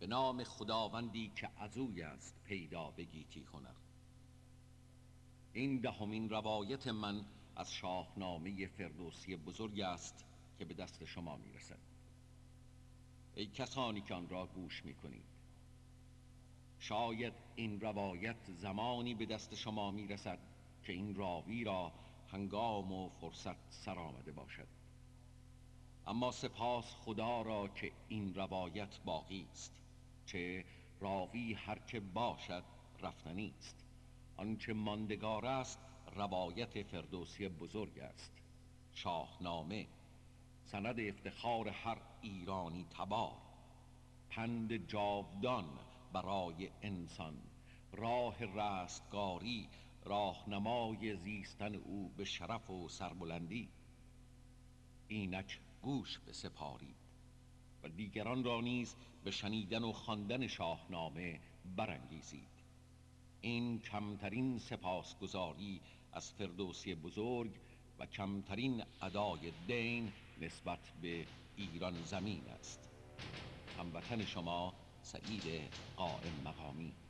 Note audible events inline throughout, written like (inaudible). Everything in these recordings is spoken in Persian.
به نام خداوندی که عزوی است پیدا بگیتی هنر این دهمین روایت من از شاهنامه فردوسی بزرگ است که به دست شما می‌رسد. ای کسانی که آن را گوش می‌کنید شاید این روایت زمانی به دست شما می‌رسد که این راوی را هنگام و فرصت سر آمده باشد. اما سپاس خدا را که این روایت باقی است. چه راوی هر که باشد رفتنی است. آنچه ماندگار است روایت فردوسی بزرگ است. شاهنامه سند افتخار هر ایرانی تبار. پند جاودان برای انسان. راه رستگاری راهنمای زیستن او به شرف و سربلندی. اینک گوش به سپاری. و دیگران را نیز به شنیدن و خواندن شاهنامه برانگیزید. این کمترین سپاسگزاری از فردوسی بزرگ و کمترین ادای دین نسبت به ایران زمین است. هموطن شما سعید قائم مقامی.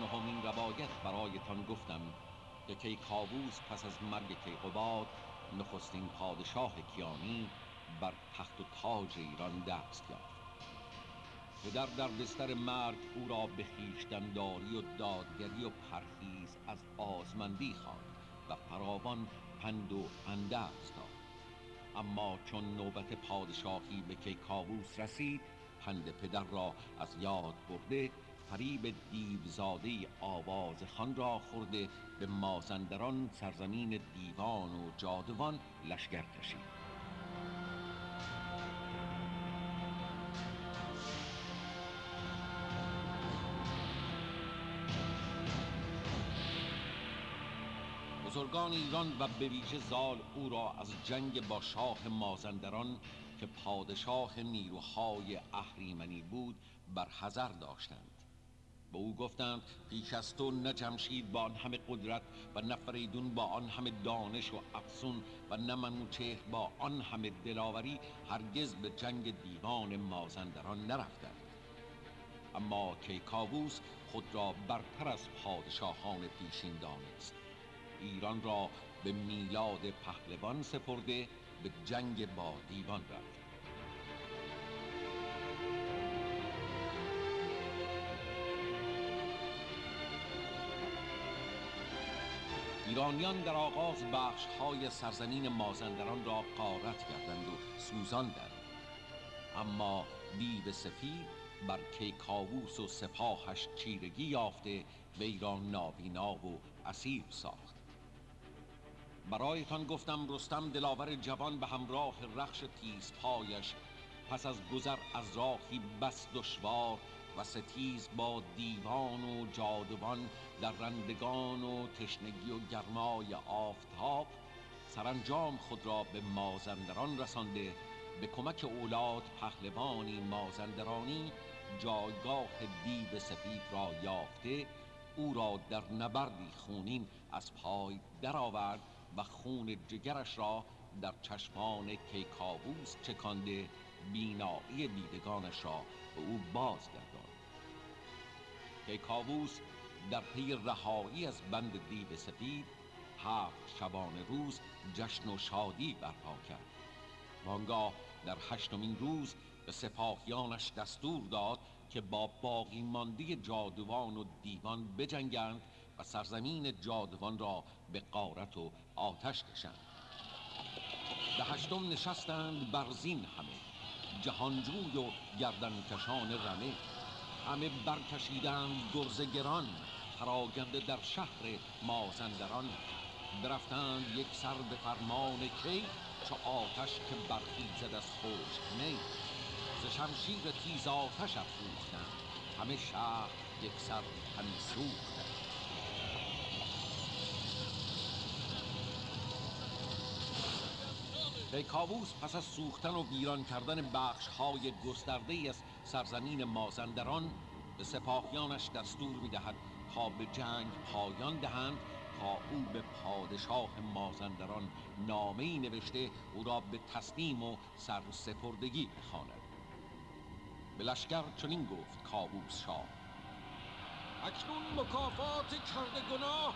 نهمین روایت برایتان گفتم که کیکاووس پس از مرگ کیقوباد نخستین پادشاه کیانی بر تخت و تاج ایران دست یافت. پدر در بستر مرگ او را به خویشتنداری و دادگری و پرهیز از آزمندی خواند و فراوان پند و اندرز داد اما چون نوبت پادشاهی به کیکاووس رسید پند پدر را از یاد برده فریب دیوزاده آواز خان را خورده به مازندران سرزمین دیوان و جادوان لشگر کشید. بزرگان ایران و به ویژه زال او را از جنگ با شاه مازندران که پادشاه نیروهای اهریمنی بود بر حذر داشتند. به او گفتند پیش از تو نه جمشید با آن همه قدرت و نه فریدون با آن همه دانش و افسون و نه منوچهر با آن همه دلاوری هرگز به جنگ دیوان مازندران نرفتند. اما کیکاووس خود را برتر از پادشاهان پیشین دانست. ایران را به میلاد پهلوان سپرده به جنگ با دیوان رفت. ایرانیان در آغاز بخش های سرزمین مازندران را قارت کردند و سوزاندند اما دیو سفید بر کیکاووس و سپاهش چیرگی یافته وی را نابینا و اسیر ساخت. برایتان گفتم رستم دلاور جوان به همراه رخش تیزپایش پس از گذر از راهی بس دشوار و ستیز با دیوان و جادوان در رندگان و تشنگی و گرمای آفتاب سرانجام خود را به مازندران رسانده به کمک اولاد پهلوانی مازندرانی جایگاه دیو سفید را یافته او را در نبردی خونین از پای درآورد و خون جگرش را در چشمان کیکاووس چکانده بینایی دیدگانش را به او بازگرداند کیکاووس در پی رهایی از بند دیو سفید هفت شبانه روز جشن و شادی برپا کرد. وانگاه در هشتمین روز به سپاهیانش دستور داد که با باقی مانده جادوان و دیوان بجنگند و سرزمین جادوان را به قارت و آتش کشند. به هشتم نشستند برزین همه جهانجوی و گردنکشان رمه. همه برکشیدند گرز گران پراگنده در شهر مازندران. برفتند یک سر به فرمان کی چو آتش که برخیزد از خشک می. ز شمشیر تیز آتش افروختند همه شهر یک سر همی سوختند. کاووس پس از سوختن و ویران کردن بخش های گسترده از سرزمین مازندران به سپاهیانش دستور می‌دهد تا به جنگ پایان دهند تا او به پادشاه مازندران نامه نوشته او را به تصمیم و سرسپردگی بخواند. به لشکر چنین گفت کاووس شاه. اکنون مکافات کرده گناه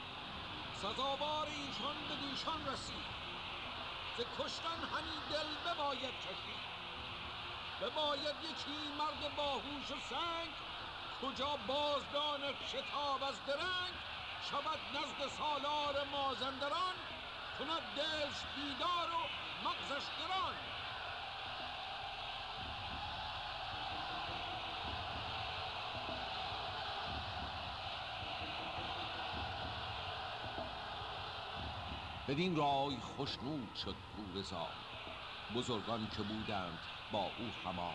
سزاوار ایشان به دیشان رسید. ز کشتن همی دل بباید چشید بباید یکی مرد باهوش و سنگ کجا بازدان شتاب از درنگ شود نزد سالار مازندران کند دلش بیدار و مغزش گران. بدین رای خشنود شد پور بزرگان که بودند با او همان.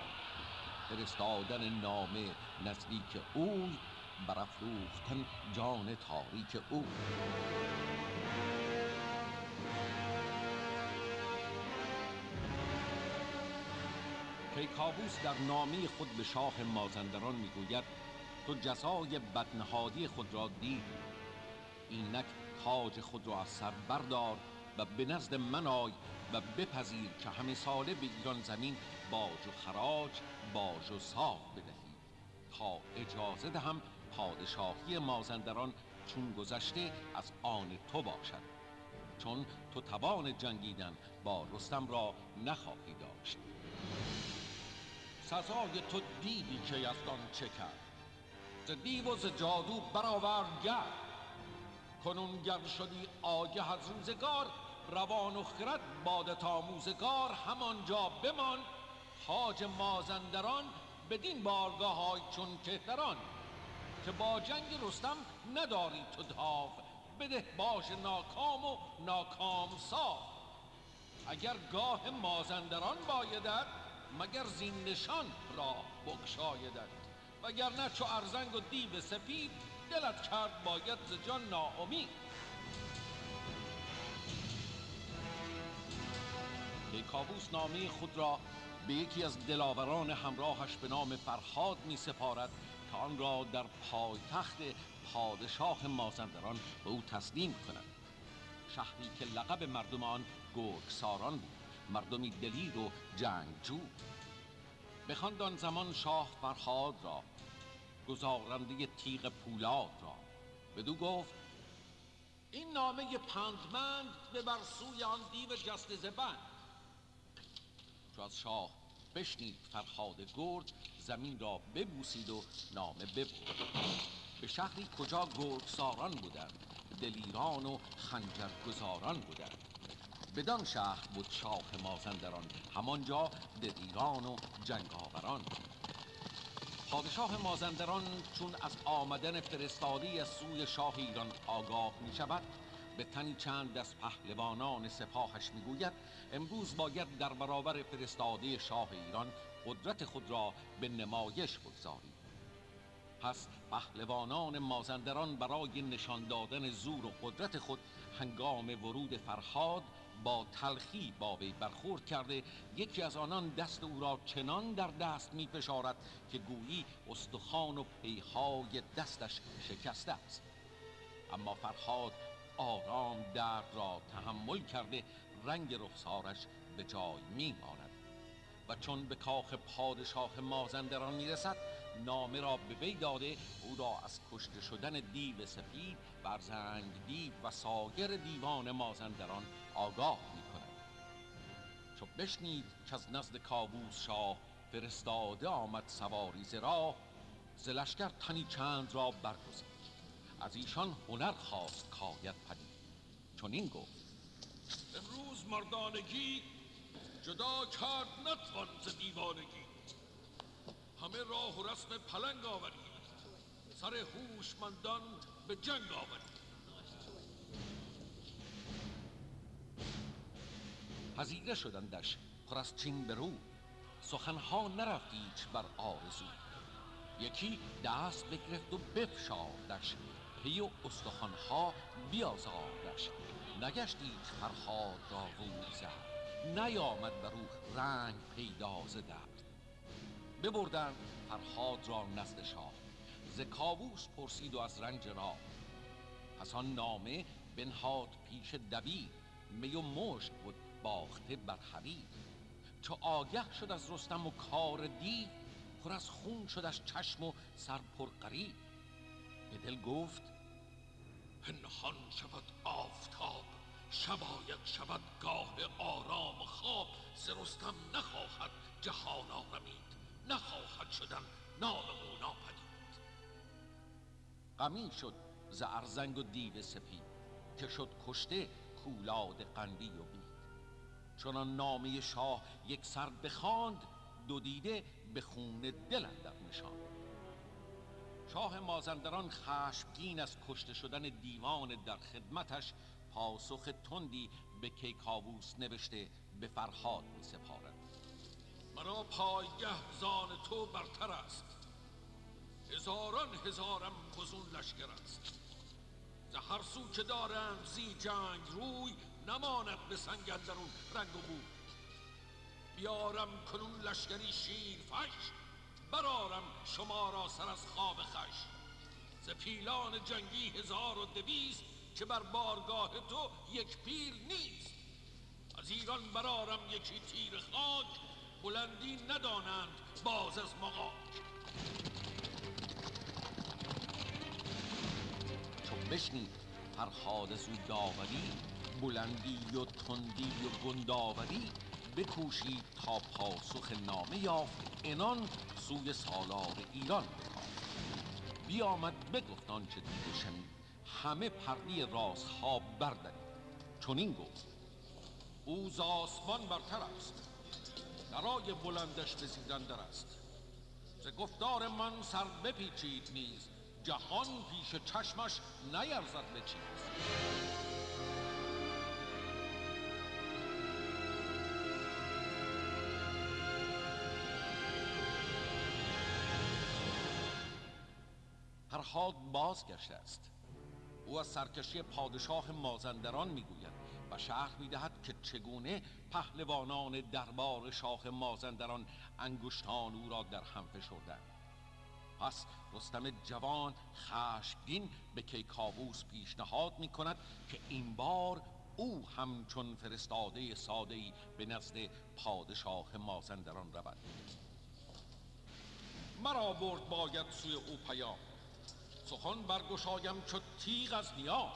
فرستادن نامه نزدیک اوی برافروختن جان تاریک او. کیکاووس در نامه خود به شاه مازندران می‌گوید تو جزای بدنهادی خود را دید. اینک تاج خود را از سر بردار و به نزد من آی. و بپذیر که همه ساله به ایران زمین باج و خراج باج و صاف بدهید تا اجازه دهم پادشاهی مازندران چون گذشته از آن تو باشد. چون تو توان جنگیدن با رستم را نخواهی داشت. سزای تو دیدی که یزدان چه کرد؟ ز دیو و ز جادو برآورد گرد. کنون گر شدی آگه از روزگار روان و خرد بادت آموزگار همانجا بمان. تاج مازندران بدین بارگاه های چون کهتران که با جنگ رستم نداری تو داو. بده باش ناکام و ناکام صاف اگر گاه مازندران بایدد مگر زین نشان را بگشایدد وگرنه چو ارزنگ و دیو سپید دلت کرد باید ز جان ناامید. کابوس نامه خود را به یکی از دلاوران همراهش به نام فرهاد می سپارد که آن را در پایتخت پادشاه مازندران به او تسلیم کند. شهری که لقب مردم آن گرگساران بود. مردمی دلیر و جنگجو. بخواند آن زمان شاه فرهاد را گزارنده تیغ پولاد را. بدو گفت این نامه پندمند به بر سوی آن دیو جست زبند. چو از شاه بشنید فرهاد گرد زمین را ببوسید و نامه ببرد به شهری کجا گرد ساران بودند؟ دلیران و خنجر گزاران بودند. بدان شهر بود شاه مازندران همانجا دلیران و جنگاوران. پادشاه مازندران چون از آمدن فرستادی از سوی شاه ایران آگاه می شود به تنی چند از پهلوانان سپاهش می‌گوید امروز باید در برابر فرستاده شاه ایران قدرت خود را به نمایش بگذاریم. پس پهلوانان مازندران برای نشان دادن زور و قدرت خود هنگام ورود فرهاد با تلخی با وی برخورد کرده. یکی از آنان دست او را چنان در دست می فشارد که گویی استخوان و پیهای دستش شکسته است. اما فرهاد آرام درد را تحمل کرده رنگ رخسارش به جای می ماند و چون به کاخ پادشاه مازندران می رسد نامه را به وی داده او را از کشته شدن دیو سفید برزنگ دیو و سایر دیوان مازندران آگاه می کند چو بشنید که از نزد کابوس شاه فرستاده آمد سواری ز راه تنی چند را برگزید. از ایشان هنر خواست کاید پدید. چون این گفت. امروز مردانگی جدا کرد نتوان ز دیوانگی. همه راه و رسم پلنگ آورید سر هوشمندان به جنگ آورید پذیره شدندش پر از چین برو سخنها نرفت هیچ بر آرزو. یکی دست بگرفت و بفشاردش. پی و استخوانها بیازاردش. نگشت هیچ فرهاد را زد نیامد بر او رنگ پیدا ز درد. ببردند فرهاد را نزد شاه. ز کاووس پرسید و از رنج راه. پس آن نامه بنهاد پیش دبیر می و مشک بود باخته بر حبیب چو آگه شد از رستم و کار دی پر از خون شد از چشم و سر پر قریب به دل گفت پنهان شود آفتاب شباید شود گاه آرام خواب. ز رستم نخواهد جهان آرمید نخواهد شدن نام او ناپدید. غمی شد ز ارزنگ و دیو سپید که شد کشته کولاد قندی و بید. چنان نامه شاه یک سر بخواند دو دیده به خون دل اندر نشاند. شاه مازندران خشمگین از کشته شدن دیوان در خدمتش پاسخ تندی به کیکاووس نوشته به فرهاد می سپارد مرا پایگه زان تو برتر است. هزاران هزارم بزون لشکر است. ز هر سو که دارند زی جنگ روی نماند به سنگ اندرون رنگ و بوی بیارم کنون لشکری شیر فش برارم شما را سر از خواب خش ز پیلان جنگی هزار و دویست که بر بارگاه تو یک پیل نیست. از ایران برارم یکی تیر خاک بلندی ندانند باز از مقاک چون بشنید فرهاد او داوری بلندی و تندی و گنداوری بکوشید تا پاسخ نامه یافت انان سوی سالار ایران بیامد بگفت آنچه دیده شنید. همه پردی رازها بردارید چون این گفت. او ز آسمان برتر است. درای بلندش به زیدن در است. ز گفتار من سر بپیچید نیز. جهان پیش چشمش نیرزد به چیز. فرهاد بازگشته است. او از سرکشی پادشاه مازندران می‌گوید و شهر می‌دهد که چگونه پهلوانان دربار شاه مازندران انگشتان او را در هم فشردند. پس رستم جوان خشمگین به کیکاووس پیشنهاد می کند که این بار او همچون فرستاده ساده به نزد پادشاه مازندران رود. مرا برد باید سوی او پیام. سخن برگشایم چو تیغ از نیا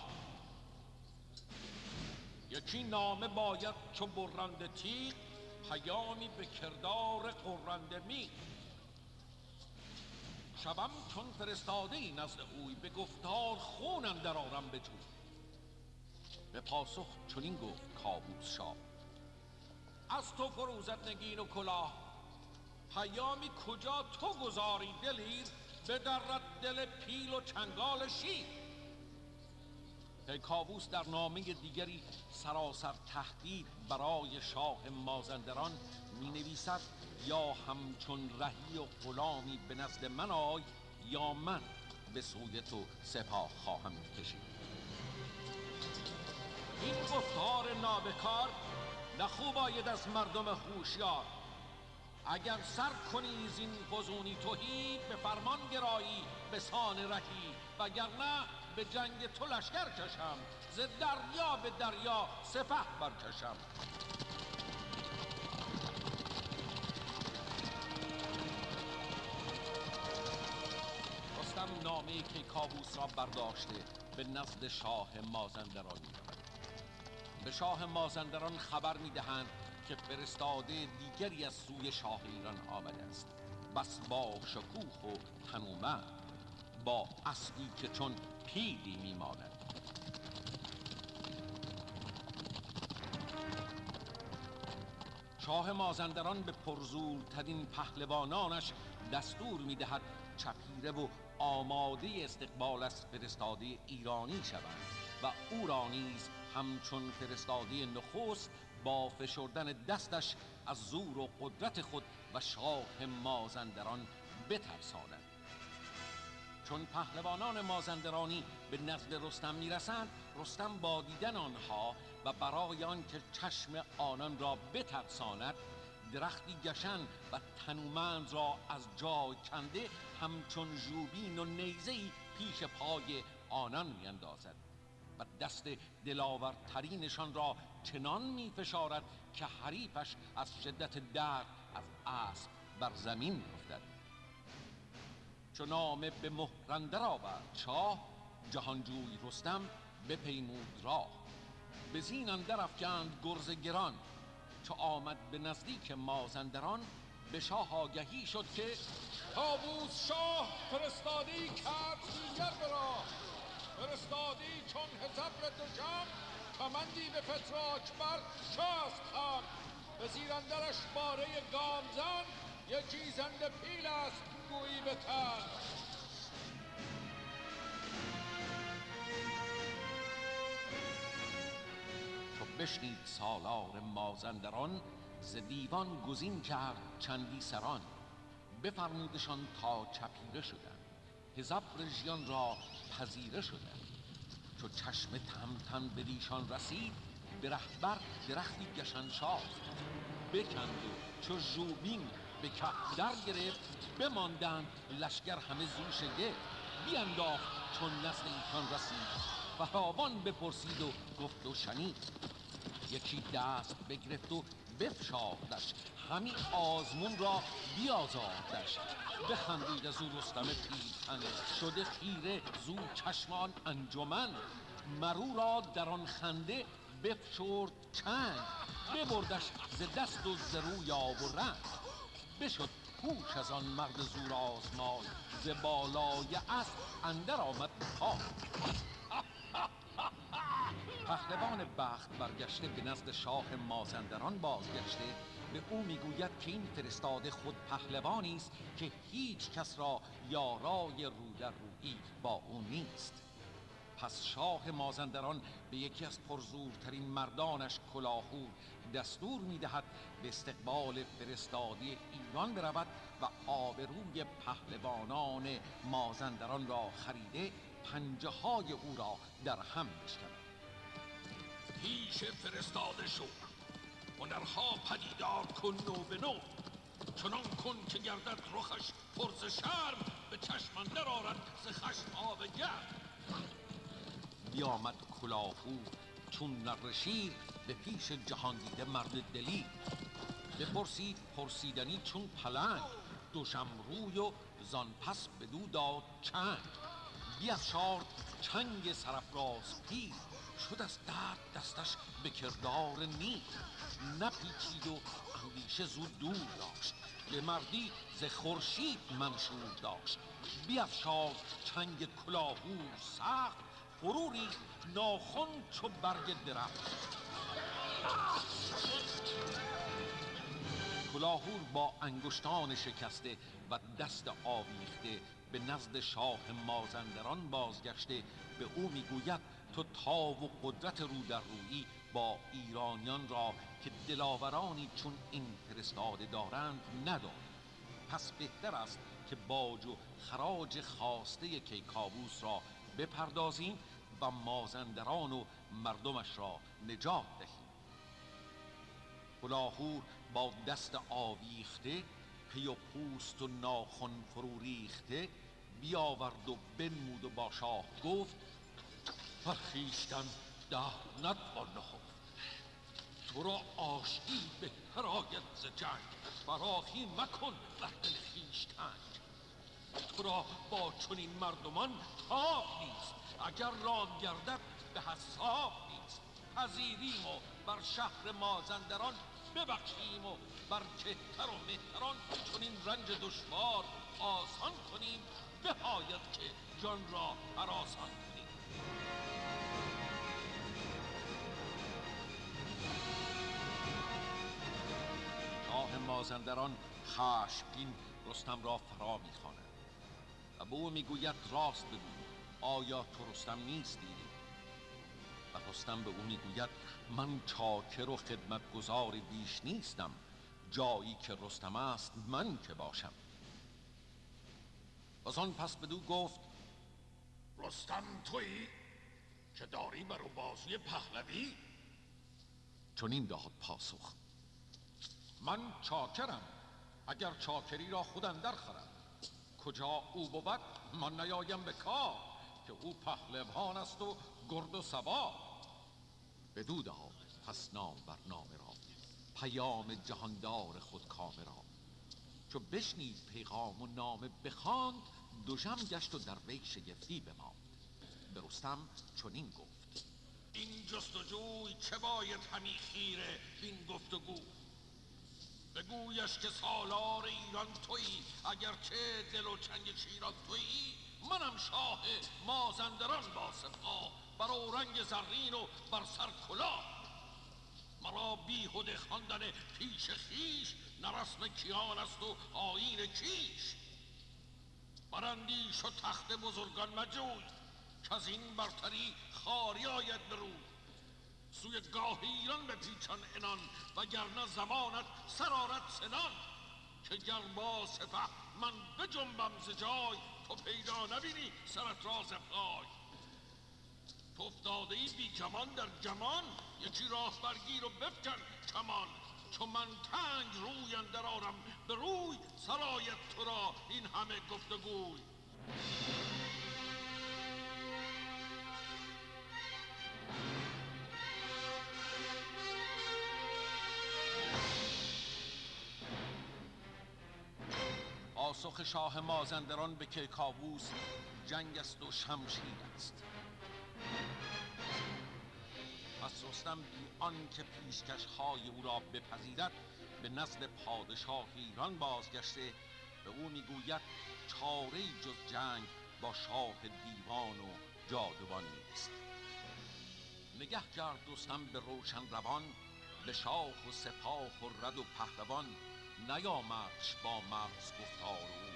یکی نامه باید چو برنده تیغ پیامی به کردار قرنده می شبم چون فرستاده ای نزد اوی به گفتار خون اندر آرم به جوی به پاسخ چنین گفت کاووس شاه از تو فروزد نگین و کلاه پیامی کجا تو گذاری دلیر؟ بدرد دل پیل و چنگال شیر. کاووس در نامه دیگری سراسر تهدید برای شاه مازندران می نویسد یا همچون رهی و غلامی به نزد من آی یا من به سوی تو سپاه خواهم کشید. این گفتار نابکار نه خوب آید از مردم هوشیار. اگر سر کنی زین فزونی توهی به فرمان گرایی به سان رهی. وگرنه به جنگ تو لشکر کشم ز دریا به دریا سپه برکشم. رستم نامه که کابوس را برداشته به نزد شاه مازندران به شاه مازندران خبر می دهند که فرستاده دیگری از سوی شاه ایران آمده است. بس با شکوه و تنومه با اسبی که چون پیلی میماند. شاه مازندران به پرزورترین پهلوانانش دستور می‌دهد چپیره و آماده استقبال از فرستاده ایرانی شوند و او را نیز همچون فرستاده نخست با فشردن دستش از زور و قدرت خود و شاه مازندران بترساند. چون پهلوانان مازندرانی به نزد رستم می‌رسند رستم با دیدن آنها و برای آنکه چشم آنان را بترساند درختی گشن و تنومند را از جای کنده همچون ژوبین و نیزهای پیش پای آنان میاندازد. و دست دلاورترینشان را چنان میفشارد که حریفش از شدت درد از اسب بر زمین افتد. چو نامه به مهرندر آورد شاه جهانجوی رستم بپیمود راه. به زین اندر افکند گرز گران چو آمد به نزدیک مازندران به شاه آگهی شد که تابوس شاه فرستادی کرد دیگر برا فرستادی چون هزبر دوشم کمندی به پتراک بر شست هم به زیرندرش باره گامزن یکی زنده پیل است گویی به تن. چو بشنید سالار مازندران ز دیوان گزین کرد چندی سران. بفرمودشان تا چپیره شدند. هزبر ژیان را پذیره شدند چو چشم تهمتن بدیشان رسید به رهبر درختی گشنشاه بکند و چو ژوبین به کف در گرفت بماندند لشکر همه زو شگفت بینداخت چون نزد ایشان رسید. فراوان بپرسید و گفت و شنید. یکی دست بگرفت و بفشاردش همین آزمون را بیازاردش بخندید از او رستم پیلتن شده خیره زو چشمان انجمن. مرو را در آن خنده بفشرد چنگ. ببردش ز دست و ز روی آب و رنگ. بشد پوش از آن مرد زور آزمای ز بالای اسب اندر آمد پای. پهلوان بخت برگشته به نزد شاه مازندران بازگشته به او می‌گوید که این فرستاده خود پهلوانی است که هیچ کس را یارای رو در با او نیست. پس شاه مازندران به یکی از پرزورترین مردانش کلاهور دستور می‌دهد به استقبال فرستادی ایران برود و آبروی پهلوانان مازندران را خریده پنجه های او را در هم بشکند. پیش فرستاده شو. هنرها پدیدار کن نو به نو. چنان کن که گردد رخش پرز شرم. به چشم اندر آرد ز خشم آب گرم. بیامد کلاهور چون نره شیر به پیش جهان دیده مرد دلیر بپرسید پرسیدنی چون پلنگ. دوشم روی و زان پس بدو داد چنگ. بیفشارد چنگ سرافراز پیر. شد از درد دستش به کردار نیر نپیچید و اندیشه زود دور داشت. به مردی ز خورشید منشور داشت. بیفشارد چنگ کلاهور سخت. فرو ریخت ناخن چو برگ درخت. کلاهور با انگشتان شکسته و دست آویخته به نزد شاه مازندران بازگشته. به او می‌گوید تو تاو و قدرت رو در رویی با ایرانیان را که دلاورانی چون این فرستاده دارند ندار پس بهتر است که باج و خراج خواسته کیکاووس را بپردازیم و مازندران و مردمش را نجات دهیم. کلاهور با دست آویخته پی و پوست و ناخن فرو ریخته بیاورد و بنمود و با شاه گفت بر خویشتن ده نتوان نهفت تو را آشتی بهتر آید ز جنگ فراخی مکن بر دل خویشتن تو را با چنین مردمان تاب نیست اگر رام گردد به حساب نیست پذیریم و بر شهر مازندران ببخشیم و بر کهتر و مهتران چنین رنج دشوار آسان کنیم بهاید که جان را هراسان شاه مازندران خشمگین رستم را فرا می‌خواند و به او می‌گوید راست بگو آیا تو رستم نیستی؟ و رستم به او می‌گوید من چاکر و خدمتگزار بیش نیستم جایی که رستم است من که باشم. از آن پس بدو گفت رستم تویی که داری بر بازوی پهلوی؟ چون این داد پاسخ. من چاکرم. اگر چاکری را خود اندر خرم. کجا او بود من نیایم به کار. که او پهلوان است و گرد و سبا. بدو داد پس نام بر نام را. پیام جهاندار خود کامه را. چو بشنید پیغام و نامه بخواند دوژم گشت و در وی شگفتی بماند. به رستم چنین گفت. این جستجوی چه باید همی خیره؟ بین گفتگو. بگویش که سالار ایران تویی. اگرچه دل و چنگ شیران تویی منم شاه مازندران با سپاه بر اورنگ زرین و بر سر کلاه. مرا بیهوده خواندن پیش خیش نه رسم کیان است و آیین کیش. براندیش و تخت بزرگان مجوی. که از این برتری خاری آید برو سوی گاه ایران به پیچان انان وگرنه زمانت سرارت سنان. که گر با سپه من بجنبم ز جای تو پیدا نبینی سرت را پای. تو افتاده ای بی کمان در گمان یکی راه برگیر و بفکن کمان. چو من تنگ روی اندر آرم به روی سرایت تو را این همه گفتگوی. پاسخ شاه مازندران به کیکاووس جنگ است و شمشیر است. پس رستم بی آن که پیشکش های او را بپذیرد به نزد پادشاه ایران بازگشته به او می‌گوید چاره جز جنگ با شاه دیوان و جادوان نیست. نگه کرد رستم به روشن روان به شاه و سپاه و رد و پهلوان. نیامدش با مرز گفتار او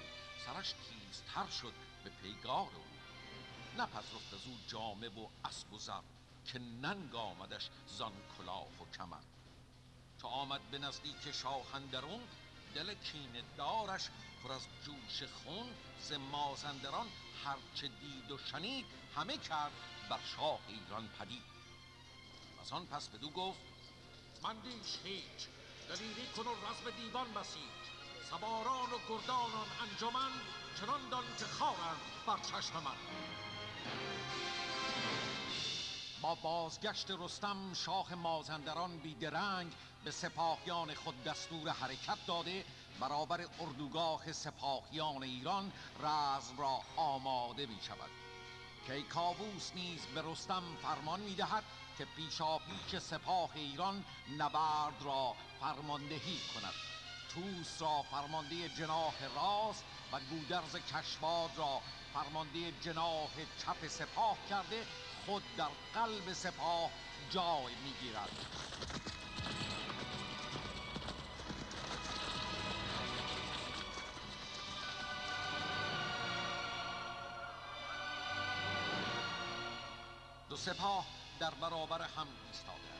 سرش تیزتر شد به پیگار او. نپذرفت از او جامه و اسب و زر که ننگ آمدش زان کلاه و کمر. چو آمد به نزدیک شاه اندرون دل کینه دارش پر از جوش خون. ز مازندران هرچه دید و شنید همه کرد بر شاه ایران پدید. از آن پس بدو گفت من دیش هیچ دلیری کن و رزم دیوان بسید سواران و گردانان انجمن چنان دان که خارند بر چشم من. با بازگشت رستم شاه مازندران بیدرنگ به سپاهیان خود دستور حرکت داده. برابر اردوگاه سپاهیان ایران رزم را آماده می شود کیکاووس نیز به رستم فرمان می دهد که پیشا پیش سپاه ایران نبرد را فرماندهی کند. توس را فرمانده جناح راست و گودرز کشواد را فرمانده جناح چپ سپاه کرده خود در قلب سپاه جای می‌گیرد. دو سپاه در برابر هم ایستادند.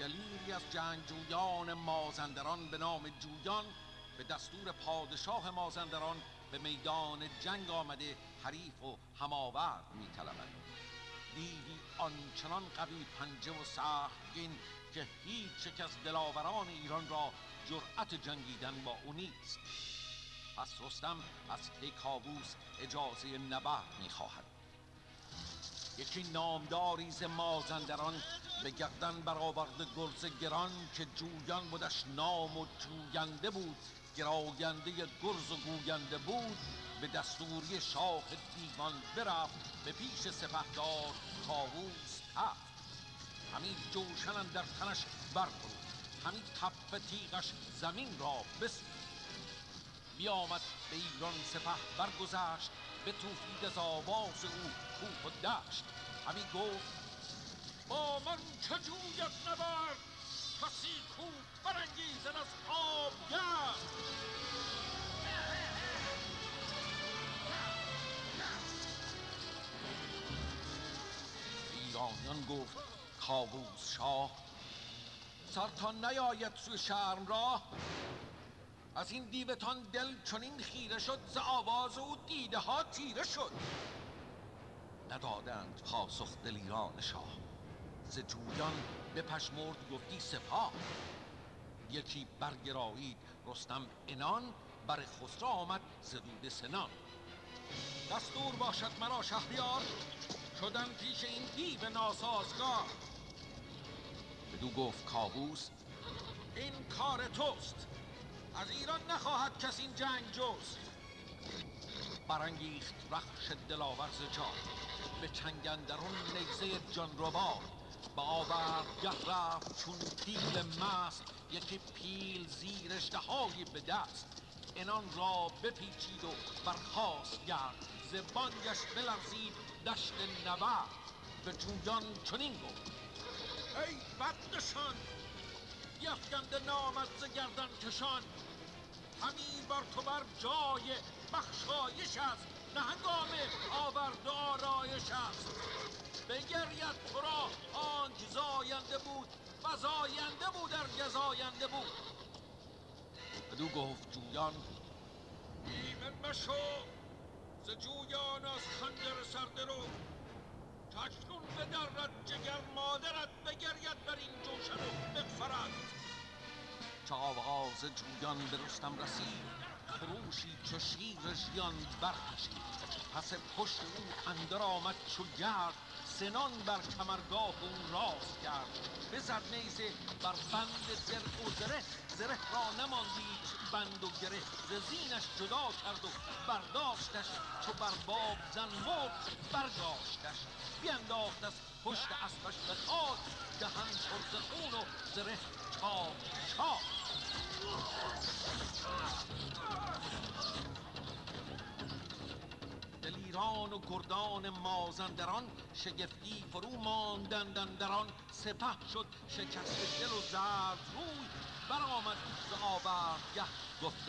دلیری از جنگجویان مازندران به نام جویان به دستور پادشاه مازندران به میدان جنگ آمده حریف و هماورد میطلبد دیوی آنچنان قوی پنجه و که هیچ یک از دلاوران ایران را جرأت جنگیدن با او نیست. پس رستم از کیکاووس اجازه نبرد می‌خواهد. یکی نامداری ز مازندران به گردن برآورده گرز گران که جویان بودش نام و جوینده بود. گراینده گرز و گوینده بود به دستوری شاه دیوان برفت به پیش سپهدار کاووس تفت همی جوشن در تنش برفروخت همی تف تیغش زمین را بسود بیامد به ایران سپه برگذشت به توفید از آواز او کوه و دشت همی گفت با من چه جوید نبرد کسی کو برانگیزد از آب ایرانیان گفت کاووس شاه سر تا نیاید سوی شرم راه از این دیوتان دل چنین خیره شد ز آواز او دیده ها تیره شد. ندادند پاسخ دلیران شاه. ز جویان بپشمرد گفتی سپاه. یکی برگرایید رستم انان بر خسرو آمد ز دود سنان. دستور باشد مرا شهریار شدن پیش این دیو ناسازگار. بدو گفت کاووس این کار توست. از ایران نخواهد کس این جنگ جست. برانگیخت رخش دلاور ز جا به چنگندرون نیزه جان ربا به آورگه رفت چون پیل مست. یکی پیل زیر اشتهایی به دست. انان را بپیچید و برخاست گرد. زبانگش بلرزید دشت نبرد. به جویان چنین گفت. ای بدنشان یفگنده نامد ز گردن کشان. همین بر تو بر جای بخشایش است نه هنگام آورد آرایش است. بگرید تو را آنک زاینده بود و زاینده بود ار گزاینده بود. بدو گفت جویان بیمه مشو ز جویان از خنجر سرده رو. تکنون بدرد جگر مادرت بگرید بر این جوشن و بگفرد چه آواز جویان به رستم رسید خروشی چو شیر ژیان برکشید پس پشت او اندر آمد چو گرد سنان بر کمرگاه او راست کرد. بزد نیزه بر بند زر و زره زره را نماندی بند و گره. ز زینش جدا کرد و برداشتش چو بر باب زن مرد بینداخت از پشت اسبش به خاک دهن پر خون و زره چاک چاک دلیران و گردان مازندران شگفتی فرو ماندند در سپه شد شکست دل و زرد روی برآمد ز آوردگه گفت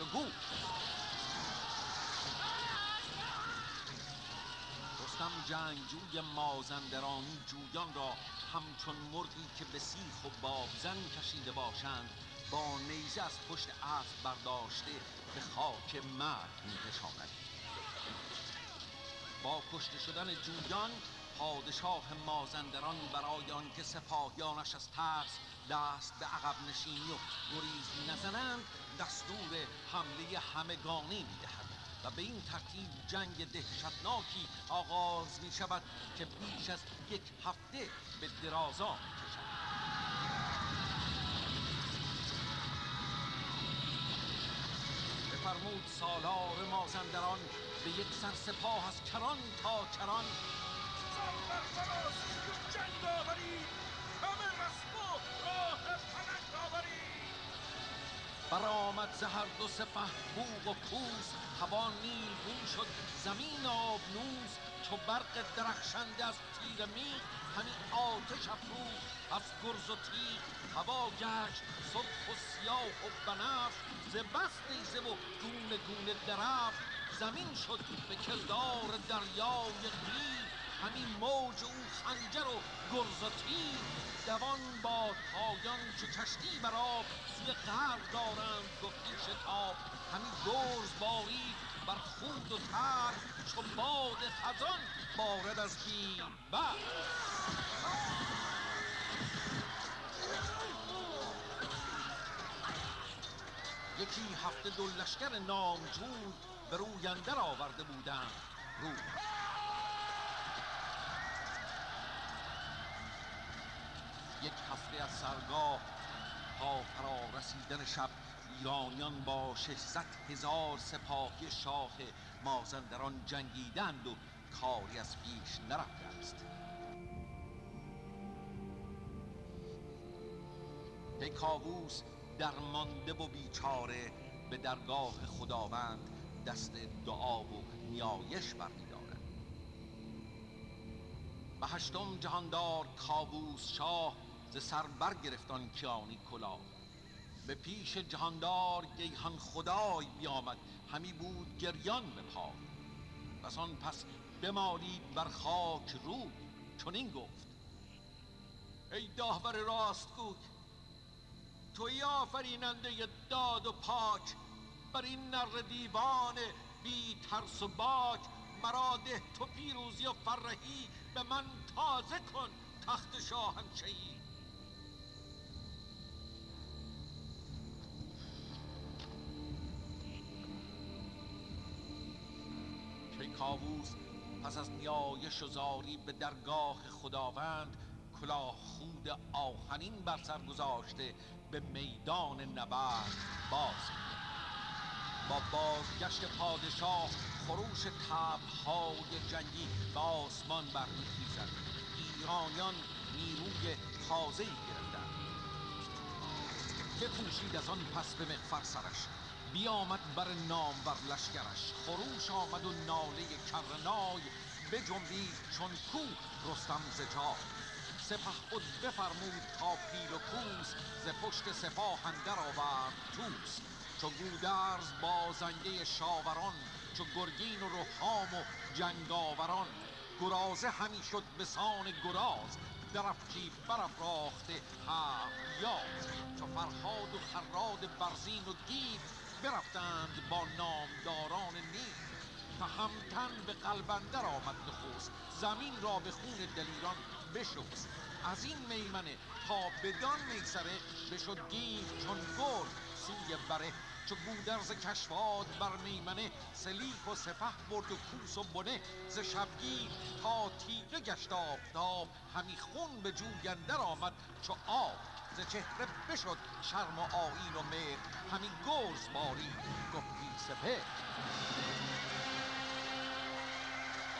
رستم جنگجوی مازندرانی جویان را همچون مرغی که به سیخ و بابزن کشیده باشند با نیزه از پشت اسب برداشته به خاک مرگ میکشاند با کشته شدن جویان پادشاه مازندران برای آنکه سپاهیانش از ترس دست به عقب نشینی و گریز نزنند دستور حمله همگانی می‌دهد. و به این ترتیب جنگ دهشتناکی آغاز می شود که بیش از یک هفته به درازا کشد بفرمود سالار مازندران به یک سر سپاه از کران تا کران. برآمد ز هر دو سپه بوق و کوس هوا نیلگون شد زمین آبنوس چو برق درخشنده از تیر میغ همی آتش افروز. از گرز و تیغ هوا گشت سرخ و سیاه و بنفش. ز بس نیزه و گونه گونه درفش. زمین شد به کردار دریای قیر همی موج او خنجر و گرز و تیر دوان بادپایان چو کشتی بر آب سوی غرب دارند گفتی شتاب همی گرز بارید بر خود و تر چو باد خزان بارد از بر یکی هفته دو لشکر نامجوی به روی اندر آورده بودند. روی هفته از سرگاه تا فرا رسیدن شب ایرانیان با 600 هزار سپاهی شاه مازندران جنگیدند و کاری از پیش نرفته است. پیکاووس درمانده و بیچاره به درگاه خداوند دست دعا و نیایش برمیدارد. به هشتم جهاندار کاووس شاه ز سر برگرفت آن کیانی کلاه. به پیش جهاندار گیهان خدای بیامد. همی بود گریان به پای پس آن پس بمالید بر خاک رو. چنین گفت. ای داور راستگوی توی آفریننده داد و پاک بر این نر دیوان بی ترس و باک مرا ده تو پیروزی و فرهی به من تازه کن تخت شاهنشهی. کاووس پس از نیایش و زاری به درگاه خداوند کلاه خود آهنین بر سر گذاشته به میدان نبرد باز با بازگشت پادشاه خروش تبرهای جنگی به آسمان برمیخیزد. ایرانیان نیروی تازه‌ای گرفتند. پوشید از آن پس به مغفر سرش؟ بیامد بر نام بر لشکرش. خروش آمد و ناله کرنای بجنبید چون کو رستم زجا سپه خود بفرمود تا پیل و کوس ز پشت سپاه اندر آورد توس چو گودرز بازنده شاوران چو گرگین و رخام و جنگاوران. گرازه همی شد به سان گراز درفتی برافراخته هفت یاز چو فرهاد و خراد برزین و گیو برفتند با نامداران نیک تهمتن به قلبندر آمد نخست زمین را به خون دلیران بشست. از این میمنه تا بدان میسره بشد گیو چون گل سوی بره. چو گودرز کشواد بر میمنه سلیح و سپه برد و کوس و بنه. ز شبگیر تا تیره گشت آفتاب همی خون به جویندر آمد چو آب. ز چهره بشد شرم و آیین و مهر همی گرز باری گفتی سپه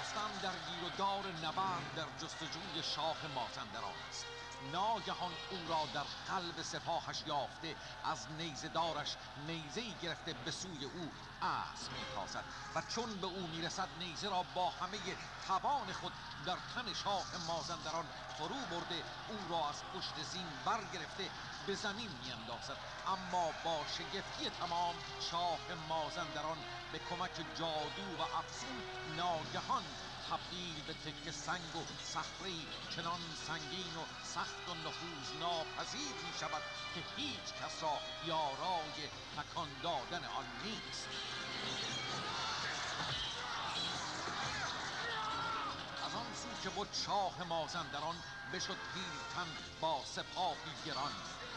رستم در گیر و دار نبرد در جستجوی شاه مازندران است. ناگهان او را در قلب سپاهش یافته از نیزه دارش نیزه گرفته به سوی او اسب میتازد و چون به او می‌رسد نیزه را با همه توان خود در تن شاه مازندران فرو برده او را از پشت زین برگرفته به زمین میاندازد. اما با شگفتی تمام شاه مازندران به کمک جادو و افسون ناگهان تبدیل به تک سنگ و صخره چنان سنگین و سخت و نفوذ ناپذیر می شود که هیچ کس را یارای تکان دادن آن نیست. از آن سو که بود شاه مازندران بشد پیلتن با سپاهی گران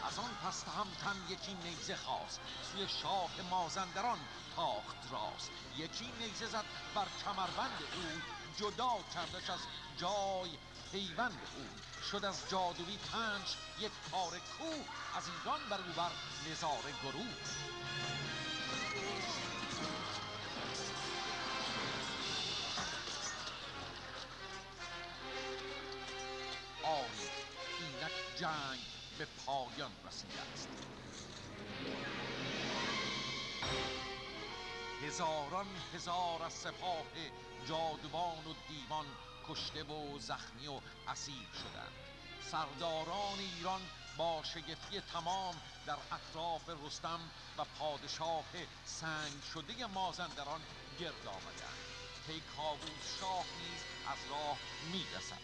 از آن پس تهمتن یکی نیزه خواست سوی شاه مازندران تاخت راست یکی نیزه زد بر کمربند او جدا کردش از جای پیوند او. شد از جادوی پنج یک کار کو از ایران بر او بر نظاره گروه. آری اینک جنگ به پایان رسیده است. هزاران هزار از سپاه جادوان و دیوان کشته و زخمی و اسیر شدند. سرداران ایران با شگفتی تمام در اطراف رستم و پادشاه سنگ شده مازندران گرد آمدند. کاووس شاه نیز از راه می‌رسد.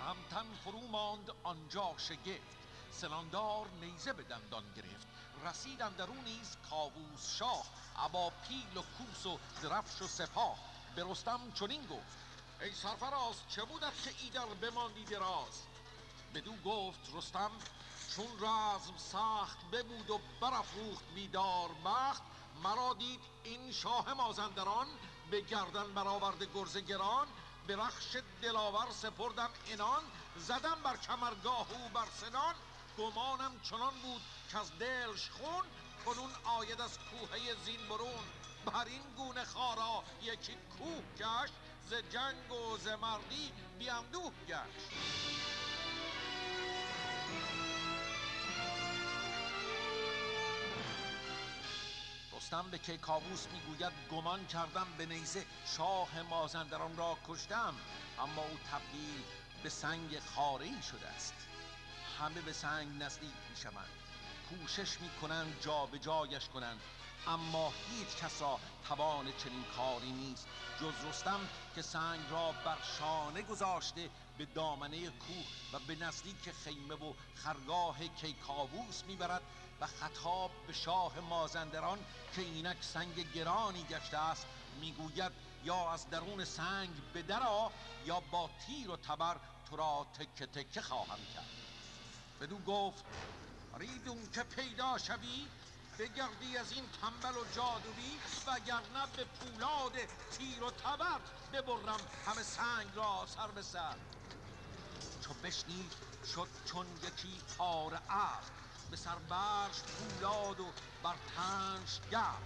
همتن فرو ماند آنجا شگفت. سناندار نیزه به دندان گرفت. رسیدن در نیز کاووس شاه ابا پیل و کوس و درفش و سپاه. به رستم چنین گفت ای سرفراز چه بودت که ایدر بماندی دراز؟ بدو گفت رستم چون رزم سخت ببود و برافروخت بیدار بخت مرا دید این شاه مازندران به گردن برآورده گرز گران به رخش دلاور سپردم انان زدم بر کمرگاه او بر سنان گمانم چنان بود که از دلش خون کنون آید از کوهه زین برون. بر این گونه خارا یکی کوه گشت ز جنگ و ز مردی بیاندوه گشت. رستم به کیکاووس می‌گوید گمان کردم به نیزه شاه مازندران را کشتم اما او تبدیل به سنگ خاره ای شده است. همه به سنگ نزدیک می‌شوند. کوشش می‌کنند جا به جایش کنند. اما هیچ کس را توان چنین کاری نیست. جز رستم که سنگ را بر شانه گذاشته به دامنه کوه و به نزدیک خیمه و خرگاه کیکاووس می‌برد و خطاب به شاه مازندران که اینک سنگ گرانی گشته است می‌گوید یا از درون سنگ به درا یا با تیر و تبر تو را تکه تکه خواهم کرد. بدو گفت ریدون که پیدا شوی بگردی از این تنبل و جادویی وگرنه به پولاد تیر و تبر ببرم. همه سنگ را سر به سر. چو بشنید شد چون یکی پار به سر برش پولاد و بر تنش گرد.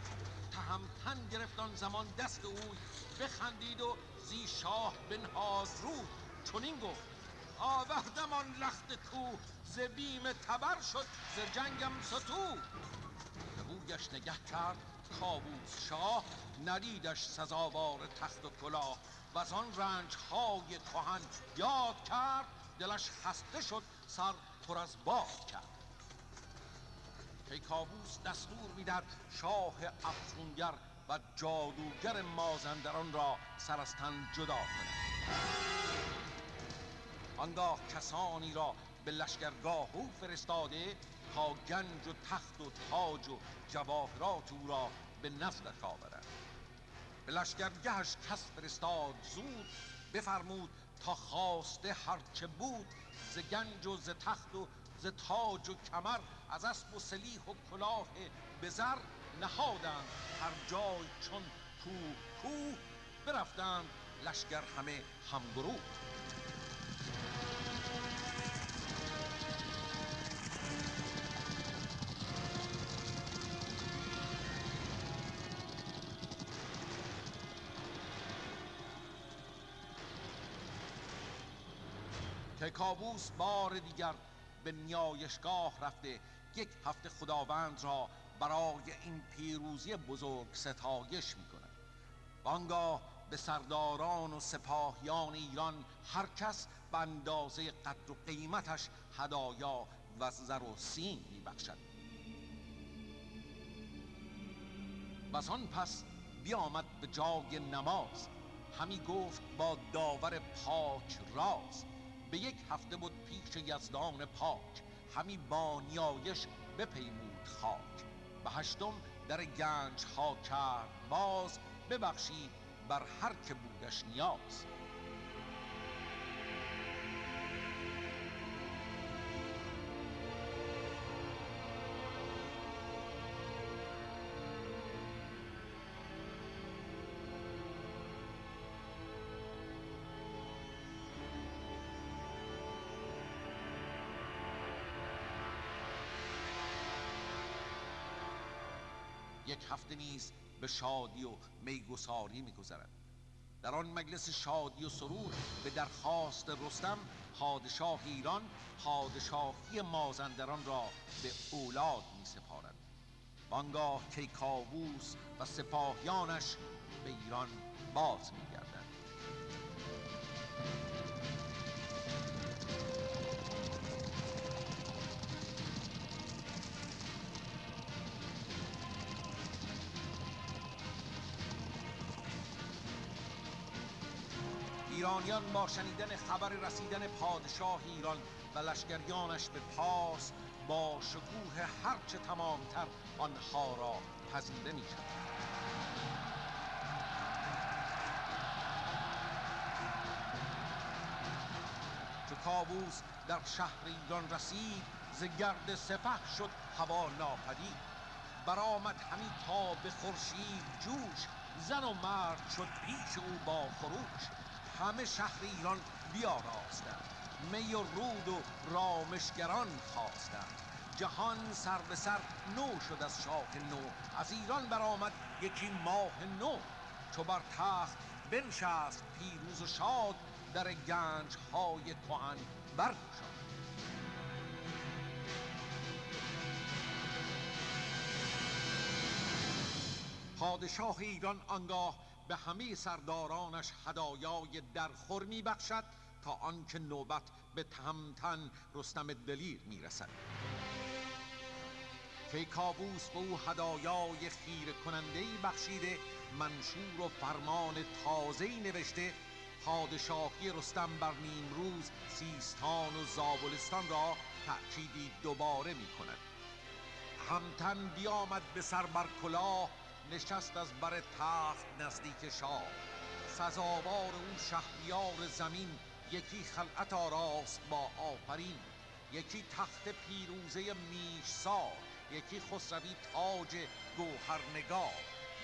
تهمتن گرفت آن زمان دست اوی. بخندید و زی شاه بنهاد رو چنین گفت آوردم آن لخت کوه. ز بیم تبر شد ز جنگم ستو. به رویش نگه کرد کاووس شاه ندیدش سزاوار تخت و کلاه. و از آن رنج های کهن یاد کرد دلش خسته شد سر پر از باد کرد. کیکاووس دستور می‌داد شاه افسونگر و جادوگر مازندران را سر از تن جدا کند. آنگاه کسانی را به لشکرگاه او فرستاده تا گنج و تخت و تاج و جواهرات او را به نزدش آورد. به لشکرگهش کس فرستاد زود بفرمود تا خواسته هرچه بود ز گنج و ز تخت و ز تاج و کمر از اسب و سلیح و کلاه به زر نهادند. هر جای چون کوه کوه برفتند لشکر همه همگروه. که کابوس بار دیگر به نیایشگاه رفته. یک هفته خداوند را برای این پیروزی بزرگ ستایش می کند به سرداران و سپاهیان ایران هر کس به اندازه قدر و قیمتش هدایا و زر و سیم می بخشد و آن پس بیامد به جای نماز. همی گفت با داور پاک راز. به یک هفته بود پیش یزدان پاک همی با نیایش بپیمود خاک. به هشتم در گنج ها کرد باز ببخشید بر هر که بودش نیاز. یک هفته نیز به شادی و میگساری میگذرد. در آن مجلس شادی و سرور به درخواست رستم پادشاه ایران پادشاهی مازندران را به اولاد می سپارد آنگاه کیکاووس و سپاهیانش به ایران باز می ایرانیان با شنیدن خبر رسیدن پادشاه ایران و لشکریانش به پاس با شکوه هرچه تمامتر آنها را پذیره می. چو کاووس در شهر ایران رسید ز گرد سپه شد هوا ناپدید برآمد همی تا به خورشید جوش زن و مرد شد پیش او با خروش همه شهر ایران بیاراستند. می و رود و رامشگران خواستند. جهان سر به سر نو شد از شاه نو. از ایران برآمد یکی ماه نو. چو بر تخت بنشست پیروز و شاد در گنج های کهن برگشاد. پادشاه ایران آنگاه به همه سردارانش هدایای درخور می بخشد تا آنکه نوبت به تهمتن رستم دلیر می رسد کیکاووس به او هدایای خیر کننده بخشیده منشور و فرمان تازه نوشته. پادشاهی رستم بر نیمروز سیستان و زابلستان را تأکیدی دوباره می کند همتن بیامد به سر بر کلاه نشست از بر تخت نزدیک شاه. سزاوار او شهریار زمین یکی خلعت آراست با آفرین. یکی تخت پیروزه میش سار یکی خسروی تاج گوهرنگار.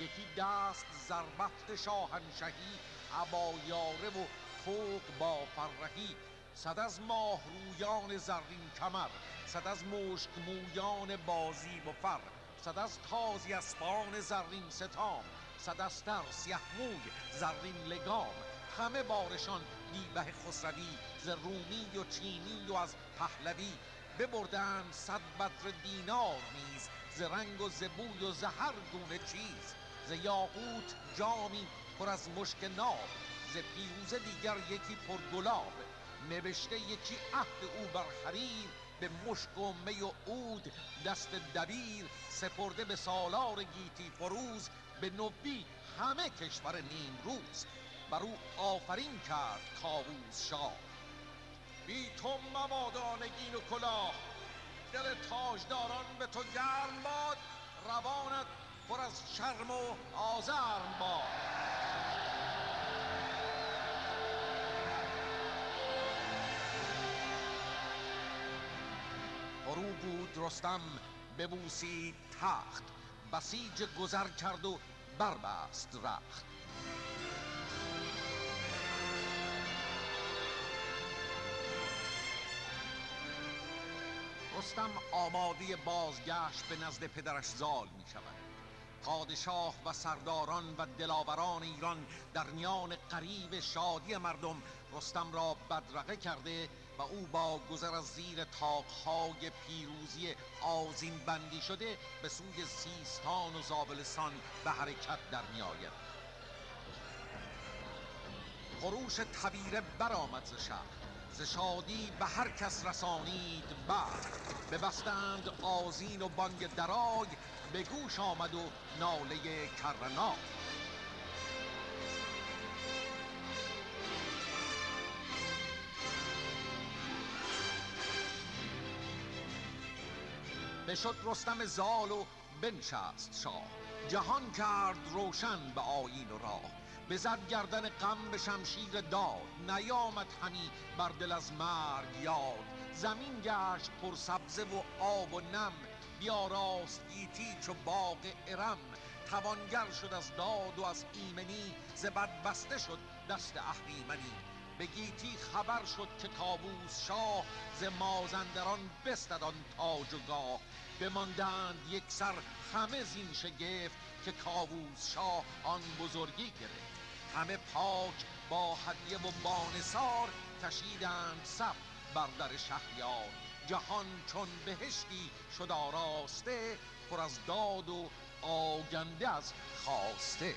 یکی دست زربفت شاهنشهی عبا یاره و فوق با فرهی. صد از ماه رویان زرین کمر صد از مشک مویان بازی و فر صد از تازی اسبان زرین ستام صد از تر سیه موی زرین لگام. همه بارشان دیبه خسروی ز رومی و چینی و از پهلوی. ببردند صد بدر دینار نیز ز رنگ و ز بوی و ز هر گونه چیز. ز یاقوت جامی پر از مشک ناب ز پیروزه دیگر یکی پر گلاب. نوشته یکی عهد او بر حریر به مشک و می و عود دست دبیر سپرده به سالار گیتی فروز به نبی همه کشور نیم روز بر او آفرین کرد کاووس شاه بی تو ممادانگین و کلاه دل تاجداران به تو گرم باد روانت پر از شرم و آزرم باد فرو بود رستم ببوسید تخت. بسیج گذر کرد و بربست رخت. رستم آماده بازگشت به نزد پدرش زال می شود. پادشاه و سرداران و دلاوران ایران در میان قریب شادی مردم رستم را بدرقه کرده و او با گذر از زیر تاقهای پیروزی آزین بندی شده به سوی سیستان و زابلستان به حرکت در می آید. خروش طویره برآمد ز شهر. ز شادی به هر کس رسانید بر ببستند آزین و بانگ درای به گوش آمد و ناله کرنا بشد رستم زال و بنشست شاه. جهان کرد روشن به آیین و راه. بزد گردن غم به شمشیر داد. نیامد همی بر دل از مرگ یاد. زمین گشت پر سبزه و آب و نم. بیاراست گیتی چو باغ ارم. توانگر شد از داد و از ایمنی. ز بسته شد دست اهریمنی. به گیتی خبر شد که کاووس شاه ز مازندران بستد آن تاج و گاه. بماندند یک سر همه زین شگفت که کاووس شاه آن بزرگی گرفت. همه پاک با هدیه و بانسار کشیدند صف بر در شهریار. جهان چون بهشتی شد آراسته پر از داد و آگنده از خواسته.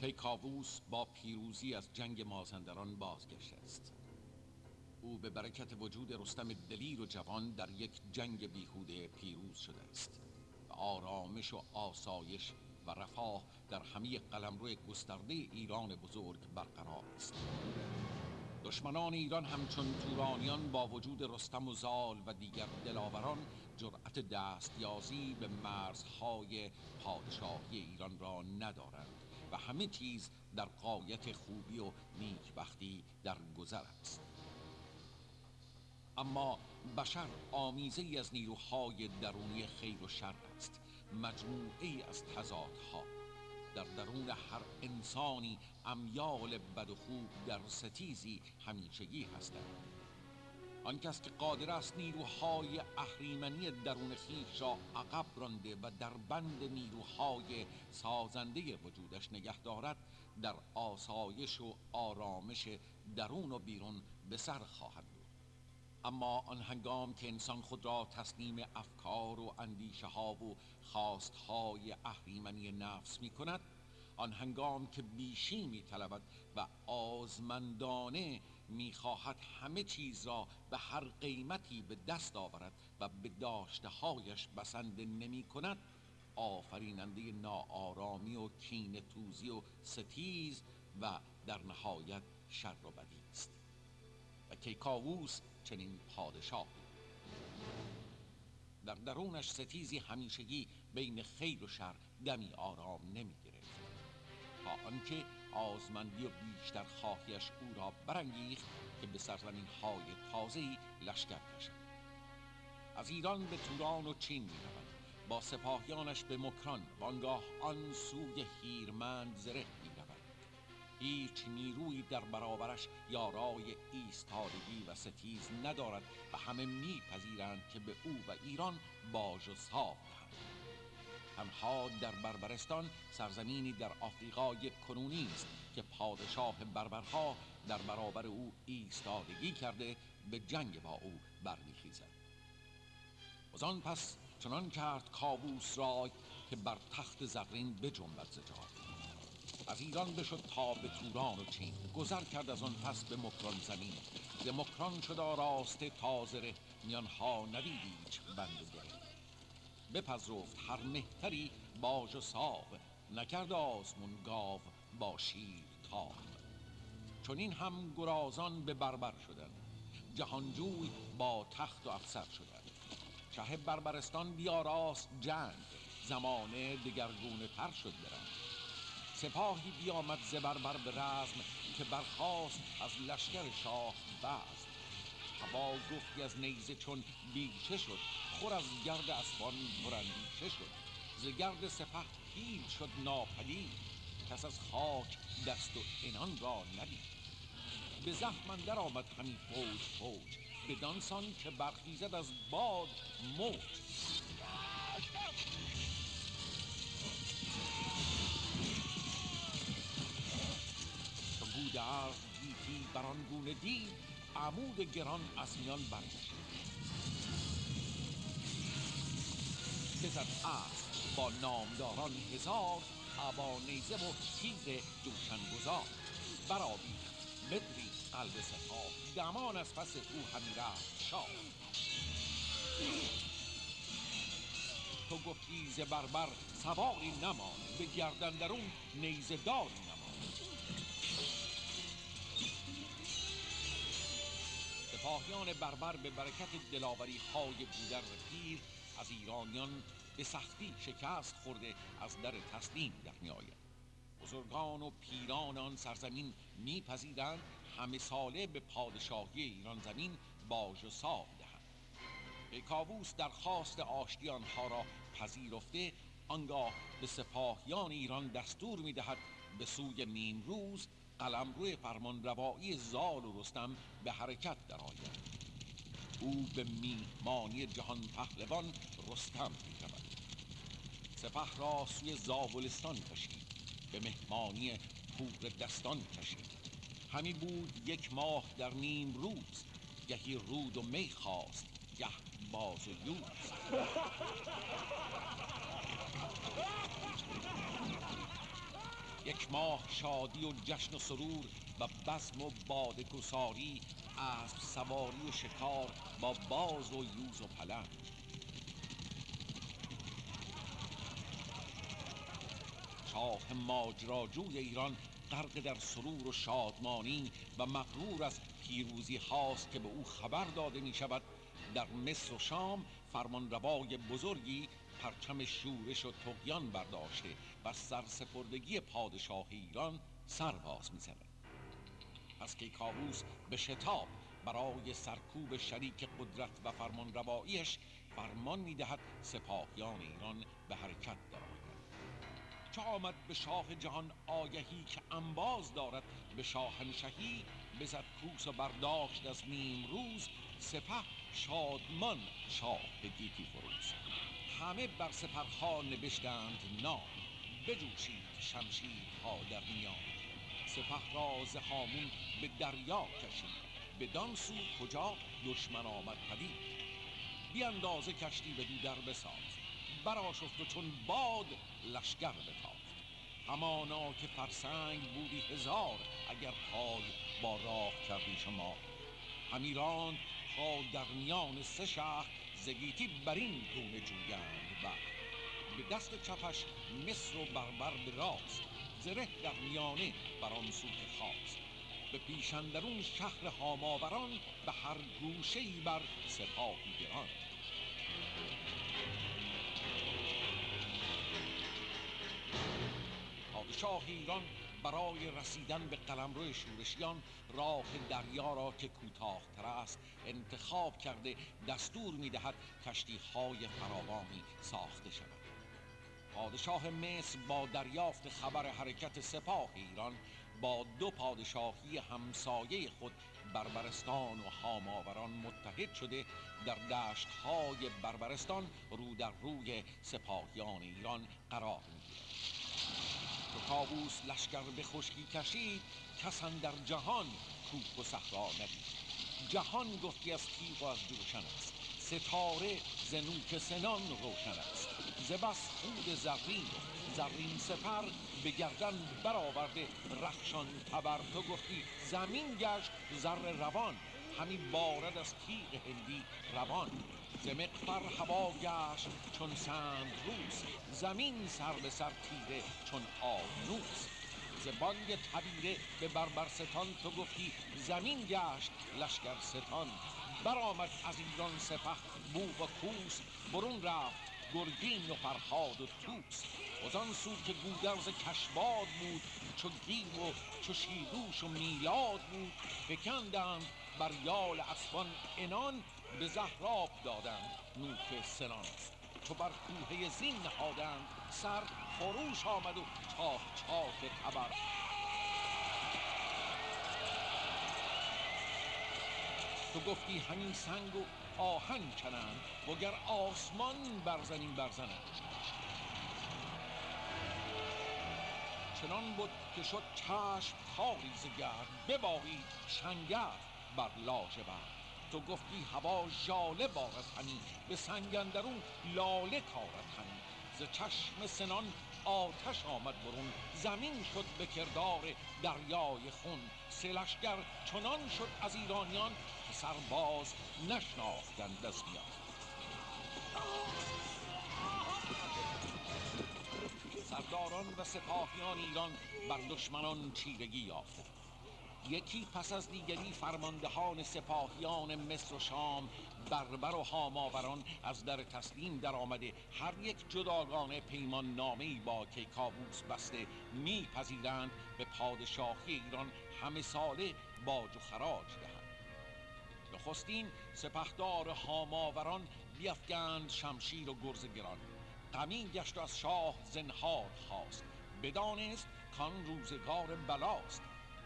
کیکاووس با پیروزی از جنگ مازندران بازگشته است. او به برکت وجود رستم دلیر و جوان در یک جنگ بیهوده پیروز شده است و آرامش و آسایش و رفاه در همه قلمرو گسترده ایران بزرگ برقرار است. دشمنان ایران همچون تورانیان با وجود رستم و زال و دیگر دلاوران جرأت دستیازی به مرزهای پادشاهی ایران را ندارند. و همه چیز در قایت خوبی و نیکبختی در گذر است. اما بشر آمیزه از نیروهای درونی خیر و شر است. مجموعه از تضادها در درون هر انسانی امیال بد و خوب در ستیزی همیشگی هستند. آن کس که قادر است نیروهای اهریمنی درون خویش را عقب رانده و در بند نیروهای سازنده وجودش نگه دارد در آسایش و آرامش درون و بیرون به سر خواهد بود. اما آن هنگام که انسان خود را تسلیم افکار و اندیشه ها و خواست های اهریمنی نفس می کند آن هنگام که بیشی می طلبد و آزمندانه می خواهد همه چیز را به هر قیمتی به دست آورد و به داشته هایش بسنده نمی کند آفریننده ناآرامی و کین توزی و ستیز و در نهایت شر و بدی است. و کیکاووس چنین پادشاه در درونش ستیزی همیشگی بین خیر و شر دمی آرام نمی گرفت تا آنکه آزمندی و بیشتر خواهیش او را برانگیخت که به سرزمین های تازه‌ای لشکر کشد. از ایران به توران و چین می رود با سپاهیانش به مکران و آنگاه آن سوی هیرمند زره می رود هیچ نیروی در برابرش یارای ایستادگی و ستیز ندارد و همه میپذیرند که به او و ایران باج و صاف تنها در بربرستان سرزمینی در آفریقای کنونی است که پادشاه بربرها در برابر او ایستادگی کرده به جنگ با او برمیخیزد. و آن پس چنان کرد کاووس را که بر تخت زرین بجنبد ز از ایران بشد تا به توران و چین. گذر کرد از آن پس به مکران زمین. ز مکران شد آراسته تازه میانها ندید هیچ بند بپذرفت هر مهتری باژ و ساو نکرد آزمون گاو با شیر تاو چنین هم گرازان به بربر شدند. جهانجوی با تخت و افسر شدند. شه بربرستان بیاراست جنگ زمانه دگرگونه تر شد برند. سپاهی بیامد ز بربر به رزم که برخاست از لشکر شاه بزم. هوا گفتی از نیزه چون بیشه شد خور از گرد اسبان پراندیشه شد. ز گرد سپه پیل شد ناپدید کس از خاک دست و انان را ندید. به زخم اندر آمد همی فوج فوج. بدانسان که برخیزد از باد موج. چو گودرز گیتی بر آن گونه دید عمود گران از میان برکشید بزد اسب با نامداران هزار ابا نیزه و تیز جوشن گذار برآویخت. بدرید قلب سپاه دمان از پس او همی رفت شاه. تو گفتی ز بربر سواری نماند به گردن درون نیزه داری. سپاهیان بربر به برکت دلاوری های گودر پیر از ایرانیان به سختی شکست خورده از در تسلیم در می آید بزرگان و پیران آن سرزمین میپذیرند همه ساله به پادشاهی ایران زمین باج و ساب دهند. کاووس درخواست آشتی آنها را پذیرفته آنگاه به سپاهیان ایران دستور می‌دهد به سوی نیمروز قلمرو فرمان روایی زال و رستم به حرکت درآید او به میهمانی جهان پهلوان رستم می رود سپه را سوی زابلستان کشید به مهمانی پور دستان کشید. همی بود یک ماه در نیم روز گهی رود و می خواست گه باز و یوز. (laughs) یک ماه شادی و جشن و سرور و بزم و باده گساری اسب سواری و شکار با باز و یوز و پلنگ. شاه ماجراجوی ایران غرق در سرور و شادمانی و مغرور از پیروزی هاست که به او خبر داده می شود در مصر و شام فرمانروای بزرگی پرچم شورش و تقیان برداشته و سرسپردگی پادشاه ایران سرباز می‌زند. پس که کاووس به شتاب برای سرکوب شریک قدرت و فرمانرواییش فرمان می‌دهد سپاهیان ایران به حرکت درآیند. چه آمد به شاه جهان آگهی که انباز دارد؟ به شاهنشهی بزد کوس و برداشت از نیم روز. سپه شادمان شاه به گیتی فروز. همه بر سپرها نبشتند نام. بجوشید شمشیرها در میان. سپه را ز هامون به دریا کشید. بدان سو کجا دشمن آمد پدید. بیاندازه کشتی بدو در بساز برآشفت و چون باد لشکر بتافت. همانا که فرسنگ بودی هزار اگر پای با راه کردی شما. همی راند تا در میان سه شهر زگیتی بر این گونه جویند بر. به دست چپش مصر و بربر به راست زره در میانه بر آن سو که خواست به پیشندرون شهر هاماوران به هر گوشه بر سپاهی گران پادشاه ایران برای رسیدن به قلمرو شورشیان راه دریا را که کوتاهتر است انتخاب کرده دستور می‌دهد کشتی های فراوانی ساخته شود. پادشاه مصر با دریافت خبر حرکت سپاه ایران با دو پادشاهی همسایه خود بربرستان و هاماوران متحد شده در دشت های بربرستان رو در روی سپاهیان ایران قرار می‌گیرد. چو کاووس لشکر به خشکی کشید کس در جهان کوه و صحرا ندید. جهان گفتی از تیغ و از جوشن است. ستاره ز نوک سنان روشن است. ز بس خود زرین زرین سپر به گردن برآورده. رخشان تبر تو گفتی زمین گشت زر روان. همی بارد از تیغ هندی روان. ز مقفر هوا گشت چون سند روز زمین سر به سر تیره چون آبنوس ز بانگ تبیره به بربرستان تو گفتی زمین گشت لشکر ستان. برآمد از ایران سپه بوق و کوس برون رفت گرگین و فرهاد و توس از آن سو که گودرز کشباد بود چو گیو و چو شیدوش و میلاد بود فکندند بر یال اسبان انان به زهراب دادند نوک سنان. چو بر کوهه زین نهادند سر خروش آمد و چاک چاک تبر تو گفتی همین سنگ و آهن کنند وگر آسمان برزنین برزنند چنان بود که شد چشم تاری ز گرد ببارید شنگر بر لاژورد تو گفتی هوا ژاله بارد همی به سنگ اندرون لاله کارد همی ز چشم سنان آتش آمد برون زمین شد به کردار دریای خون. سه لشکر چنان شد از ایرانیان که سرباز نشناختند از میان. سرداران و سپاهیان ایران بر دشمنان چیرگی یافتند. یکی پس از دیگری فرماندهان سپاهیان مصر و شام بربر و هاماوران از در تسلیم در آمده هر یک جداگانه پیمان نامه با کیکاووس بسته میپذیرند به پادشاهی ایران همه ساله باج و خراج دهند. نخستین سپهدار هاماوران بیفگند شمشیر و گرز گران. غمین گشت از شاه زنهار خواست. بدانست کان روزگار بلاست.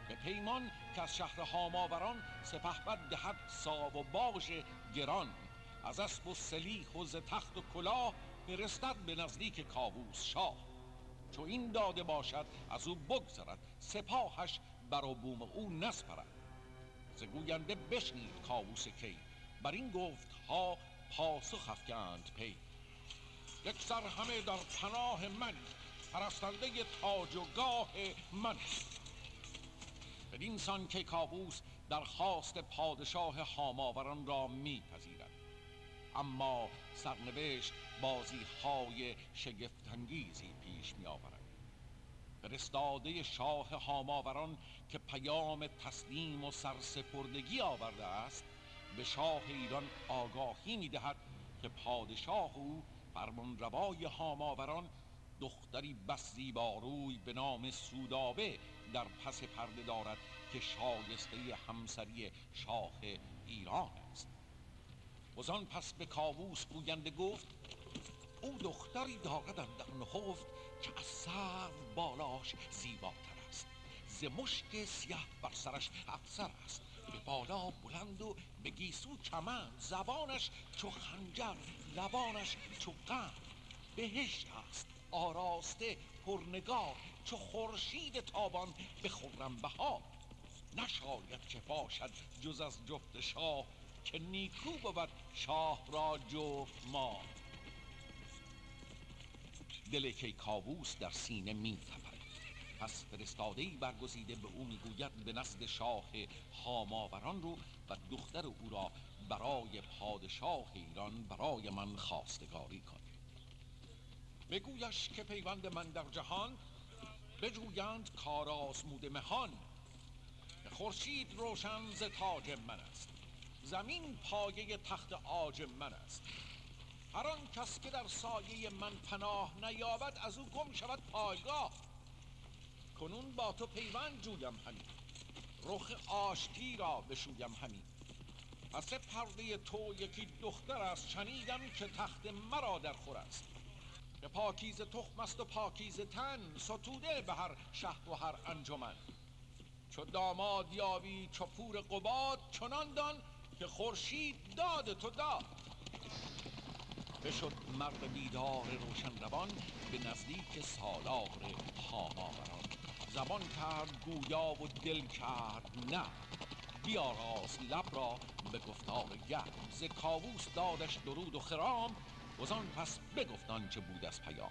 به پیمان که از شهر هاماوران سپهبد دهد ساو و باژ گران. از اسب و سلیح و ز تخت و کلاه فرستد به نزدیک کاووس شاه. چو این داده باشد از او بگذرد سپاهش بر و بوم او نسپرد. ز گوینده بشنید کاووس کی بر این گفت ها پاسخ افکند پی. یک سر همه در پناه من پرستنده تاج و گاه من. بدین سان که کابوس درخواست پادشاه هاماوران را میپذیرد. اما سرنوشت بازی های شگفتانگیزی پیش می آورد فرستاده شاه هاماوران که پیام تسلیم و سرسپردگی آورده است به شاه ایران آگاهی می دهد که پادشاه او فرمانروای هاماوران دختری بس زیباروی به نام سودابه در پس پرده دارد که شایسته همسری شاه ایران است. وزان پس به کاووس گوینده گفت او دختری دارد در نهفت که از سر بالاش زیباتر است. ز مشک سیه بر سرش افسر است. به بالا بلند و به گیسو کمند زبانش چو خنجر لبانش چو قند. بهشت است. آراسته پرنگار چو خورشید تابان به خرم بهار. نشاید که باشد جز از جفت شاه که نیکو بود شاه را جفت ما دل کیکاووس در سینه می تپد. پس فرستاده برگزیده به او می‌گوید به نزد شاه هاماوران رو و دختر او را برای پادشاه ایران برای من خواستگاری کن. بگویش که پیوند من در جهان بجویند کار آزموده مهان. خورشید روشن ز تاج من است. زمین پایه تخت آج من است. هر آن کس که در سایه من پناه نیابد از او گم شود پایگاه. کنون با تو پیوند جویم همین رخ آشتی را بشویم همین پس پرده تو یکی دختر است. شنیدم که تخت مرا در خور است. به پاکیز تخم است و پاکیز تن ستوده به هر شهر و هر انجمن. چو داماد یابی چو پور قباد چنان دان که خورشید داد تو داد. بشد مرد بیدار روشن روان به نزدیک سالار هاماوران زبان کرد گویا و دل کرد نه. بیاراز لب را به گفتار گرم. ز کاووس دادش درود و خرام وزان پس بگفتان چه بود از پیام.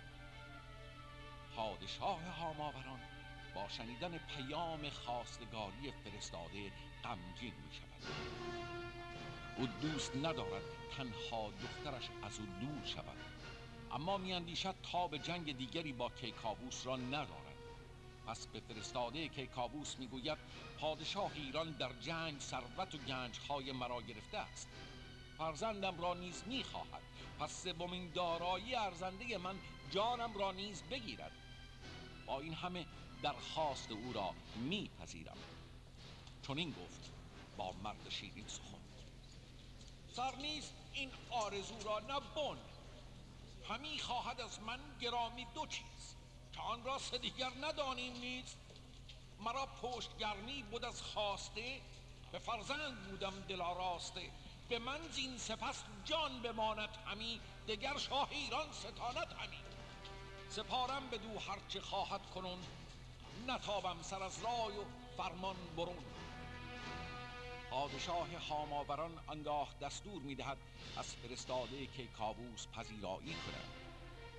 پادشاه هاماوران با شنیدن پیام خواستگاری فرستاده غمگین می شود او دوست ندارد تنها دخترش از او دور شود. اما میاندیشد تا به جنگ دیگری با کیکاووس را ندارد. پس به فرستاده کیکاووس می‌گوید پادشاه ایران در جنگ ثروت و گنجهای مرا گرفته است. فرزندم را نیز می‌خواهد. پس سومین دارایی ارزنده من جانم را نیز بگیرد. با این همه درخواست او را میپذیرم. چون این گفت با مرد شیرین سخن. سر نیست این آرزو را نبون همی خواهد از من گرامی دو چیز. که آن را سه دیگر ندانیم نیست مرا پشتگرمی بود از خواسته به فرزند بودم دلاراسته به من زین سپس جان بماند همی دگر شاه ایران ستاند همی. سپارم به دو هرچه خواهد کنون نتابم سر از رای و فرمان برون. پادشاه هاماوران آنگاه دستور می‌دهد از فرستاده که کاووس پذیرایی کند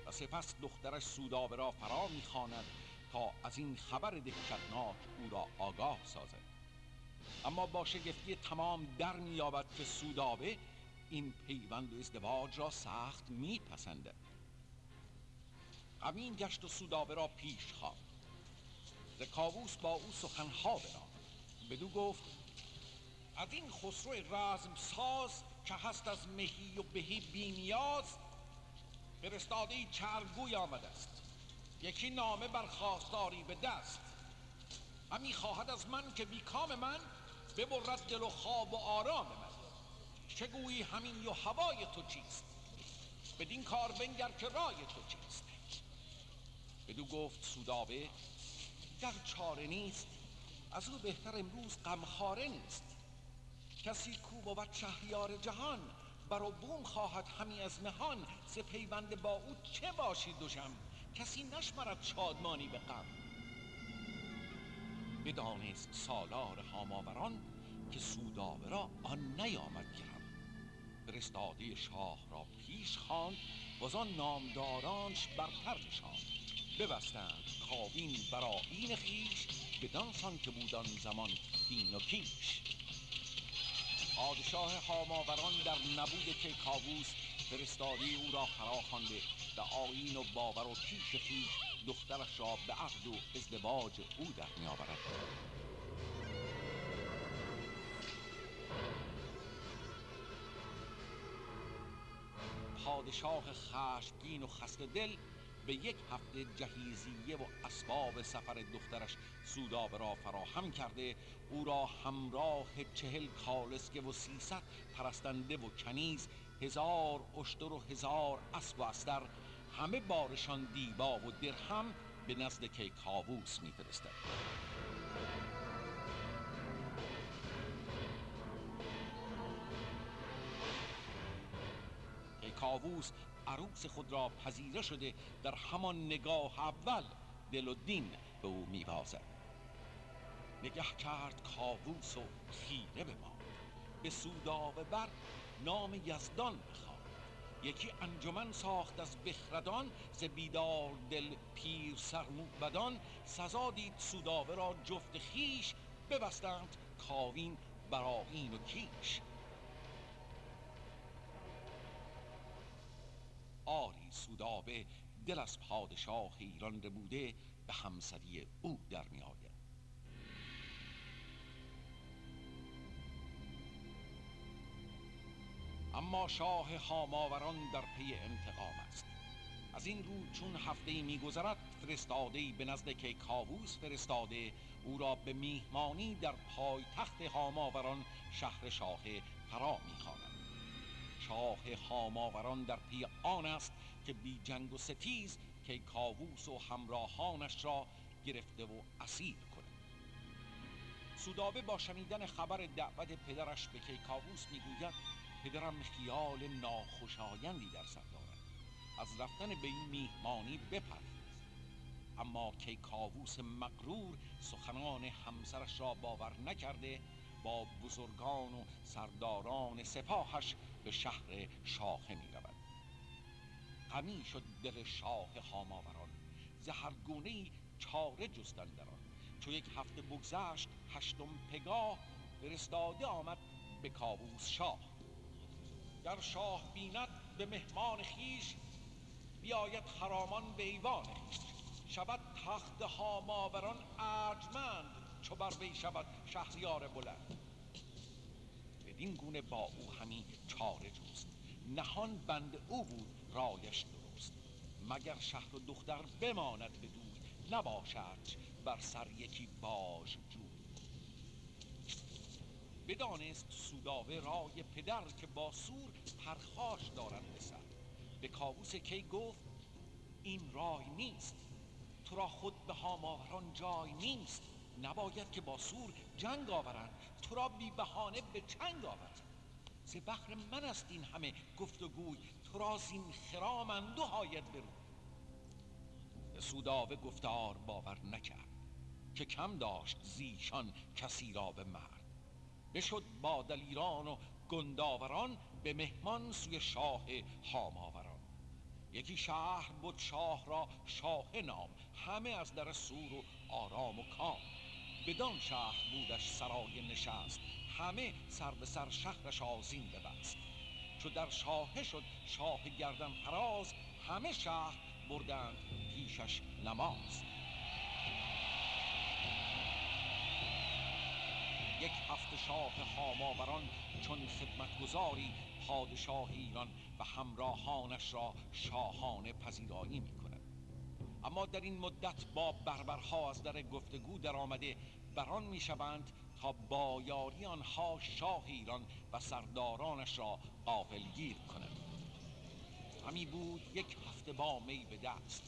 و سپس دخترش سودابه را فرا می‌خواند تا از این خبر دهشتناک او را آگاه سازد. اما با شگفتی تمام در مییابد که سودابه این پیوند و ازدواج را سخت میپسندد. غمین گشت و سودابه را پیش خواند. ز با او سخنها براند. بدو گفت از این خسرو رزم ساز که هست از مهی و بهی بینیاز فرستاده چرگوی آمده است. یکی نامه بر خواستاری به دست همی خواهد از من که بیکام من ببرد دل و خواب و آرام من. چه گویی همین و هوای تو چیست؟ بدین کار بنگر که رای تو چیست؟ بدو گفت سودابه گر چاره نیست. از او بهتر امروز غمخواره نیست. کسی کو بود شهریار جهان بر بوم خواهد همی از نهان ز پیوند با او چه باشی دوشم کسی نشمرد شادمانی به غم. بدانست سالار هاماوران که سودابه را آن نیامد گرم فرستاده شاه را پیش خواند آن نامدارانش برتر نشاند. ببستند کابین برا این خیش بدانسان که بودان زمان دین و کیش. پادشاه هاماوران در نبود کیکاووس فرستاده او را فرا خوانده به آیین و باور و کیش خویش دخترش را به عقد و ازدواج او در میآورد پادشاه خشمگین و خسته دل به یک هفته جهیزیه و اسباب سفر دخترش سودابه را فراهم کرده او را همراه چهل کالسکه و سیصد پرستنده و کنیز هزار اشتر و هزار اسب و استر همه بارشان دیبا و درهم به نزد کیکاووس میفرستد. کیکاووس عروس خود را پذیره شده در همان نگاه اول دل و دین به او میبازد نگه کرد کاووس و خیره به ما به سودابه بر نام یزدان یکی انجمن ساخت از بخردان ز بیدار دل پیر سرموبدان سزا دید سودابه را جفت خیش ببستند کاوین براین و کیش. آری سودابه دل از پادشاه ایران بوده به همسری او در می اما شاه هاماوران در پی انتقام است. از این رو چون هفته میگذرد فرستاده به نزد کاووس فرستاده او را به میهمانی در پایتخت هاماوران شهر شاه فرا می‌خواند. شاه هاماوران در پی آن است که بی جنگ و ستیز کاووس و همراهانش را گرفته و اسیر کند. سودابه با شنیدن خبر دعوت پدرش به کیکاووس می‌گوید پدرم خیال ناخوشایندی در سر دارد. از رفتن به این میهمانی بپرهیز. اما کیکاووس مغرور سخنان همسرش را باور نکرده با بزرگان و سرداران سپاهش به شهر شاخه می رود غمی شد دل شاه هاماوران ز هر گونه چاره جستن در آن چو یک هفته بگذشت هشتم پگاه فرستاده آمد به کاووس شاه. گر شاه بیند به مهمان خیش بیاید خرامان به ایوان خیش شود تخت هاماوران ارجمند چو بر وی شود شهریار بلند. بدین گونه با او همی چاره جوست نهان بند او بود رایش درست. مگر شهر و دختر بماند به دوی نباشد بر سر یکی باج جوی. بدانست سوداوه رای پدر که با سور پرخاش دارد به سر به کاووس کی گفت این رای نیست. تو را خود به هاماوران جای نیست. نباید که با سور جنگ آورند. تو را بی بهانه به چنگ آورند. ز من است این همه گفت و گوی تو را زین خرام اندو هاید برو سوداوه گفتار باور نکرد که کم داشت زیشان کسی را به مرد بشد با دلیران و گنداوران به مهمان سوی شاه هاماوران یکی شهر بود شاه را شاه نام همه از در سور و آرام و کام. بدان شهر بودش سرای نشست همه سر به سر شهرش آزین ببست. چو در شاهه شد شاه گردن فراز همه شهر بردند پیشش نماز. یک هفته شاه هاماوران چون خدمتگزاری پادشاه ایران و همراهانش را شاهانه پذیرایی می کند اما در این مدت با بربرها از در گفتگو در آمده بران می شوند تا با یاری آنها شاه ایران و سردارانش را گیر کنند. همی بود یک هفته با می به دست.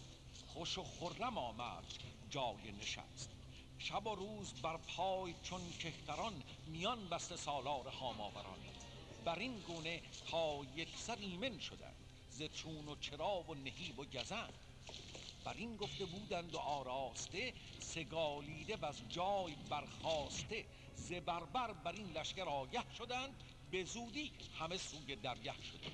خوش و خرم آمد جای نشست. شب و روز بر پای چون کهتران میان بسته سالار هاماوران. بر این گونه تا یک سر ایمن شدند ز چون و چرا و نهیب و گزند. بر این گفته بودند و آراسته سگالیده و جای برخواسته ز بربر بر این لشکر آگه شدند به زودی همه سوی درگه شده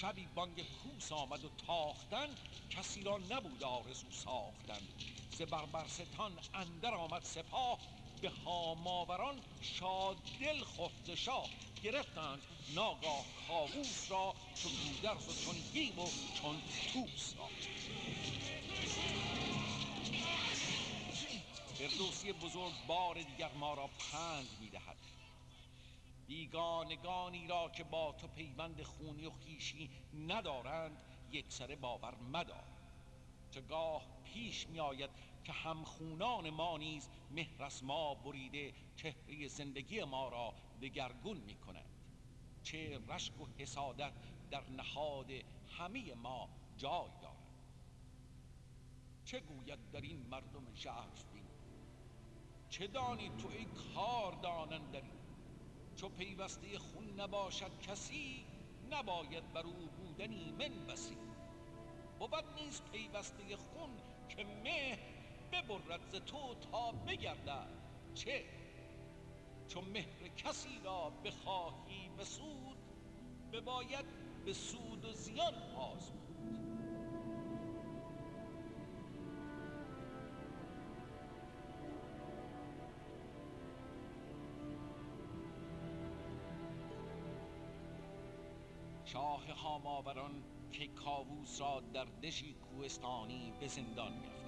شبی بانگ کوس آمد و تاختن کسی را نبود آرزو ساختن. ز بربرستان اندر آمد سپاه به هاماوران شاد دل خفت شاه. گرفتند ناگاه کاووس را چون گودرز و چون گیو و چون توس را. فردوسی بزرگ بار دیگر ما را پند می‌دهد. بیگانگانی را که با تو پیوند خونی و خیشی ندارند یک سره باور مدار. چه گاه پیش می آید که همخونان ما نیز مهر از ما بریده چهره زندگی ما را دگرگون می کنند چه رشک و حسادت در نهاد همه ما جای دارد. چه گوید در این مردم شهر چه دانی تو ای کار دانندری چو پیوسته خون نباشد کسی نباید بر او بودنی من بسی. بود نیست پیوسته خون که مه ببرد ز تو تا بگردد. چه؟ چو مهر کسی را بخواهی به سود بباید به سود و زیان آزمود. شاه هاماوران که کاووس را در دشی کوهستانی به زندان میافکند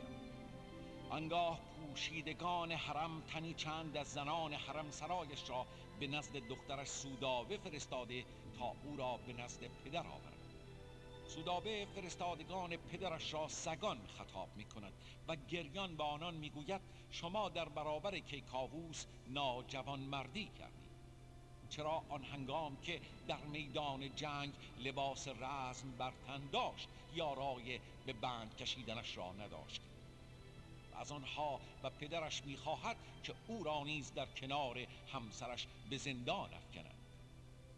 آنگاه پوشیدگان حرم تنی چند از زنان حرم سرایش را به نزد دخترش سودابه فرستاده تا او را به نزد پدر آورد سودابه فرستادگان پدرش را سگان خطاب می کند و گریان به آنان می‌گوید شما در برابر کیکاووس ناجوان مردی کرد چرا آن هنگام که در میدان جنگ لباس رزم بر تن داشت یا رای به بند کشیدنش را نداشت؟ از آنها و پدرش می‌خواهد که او را نیز در کنار همسرش به زندان افکند.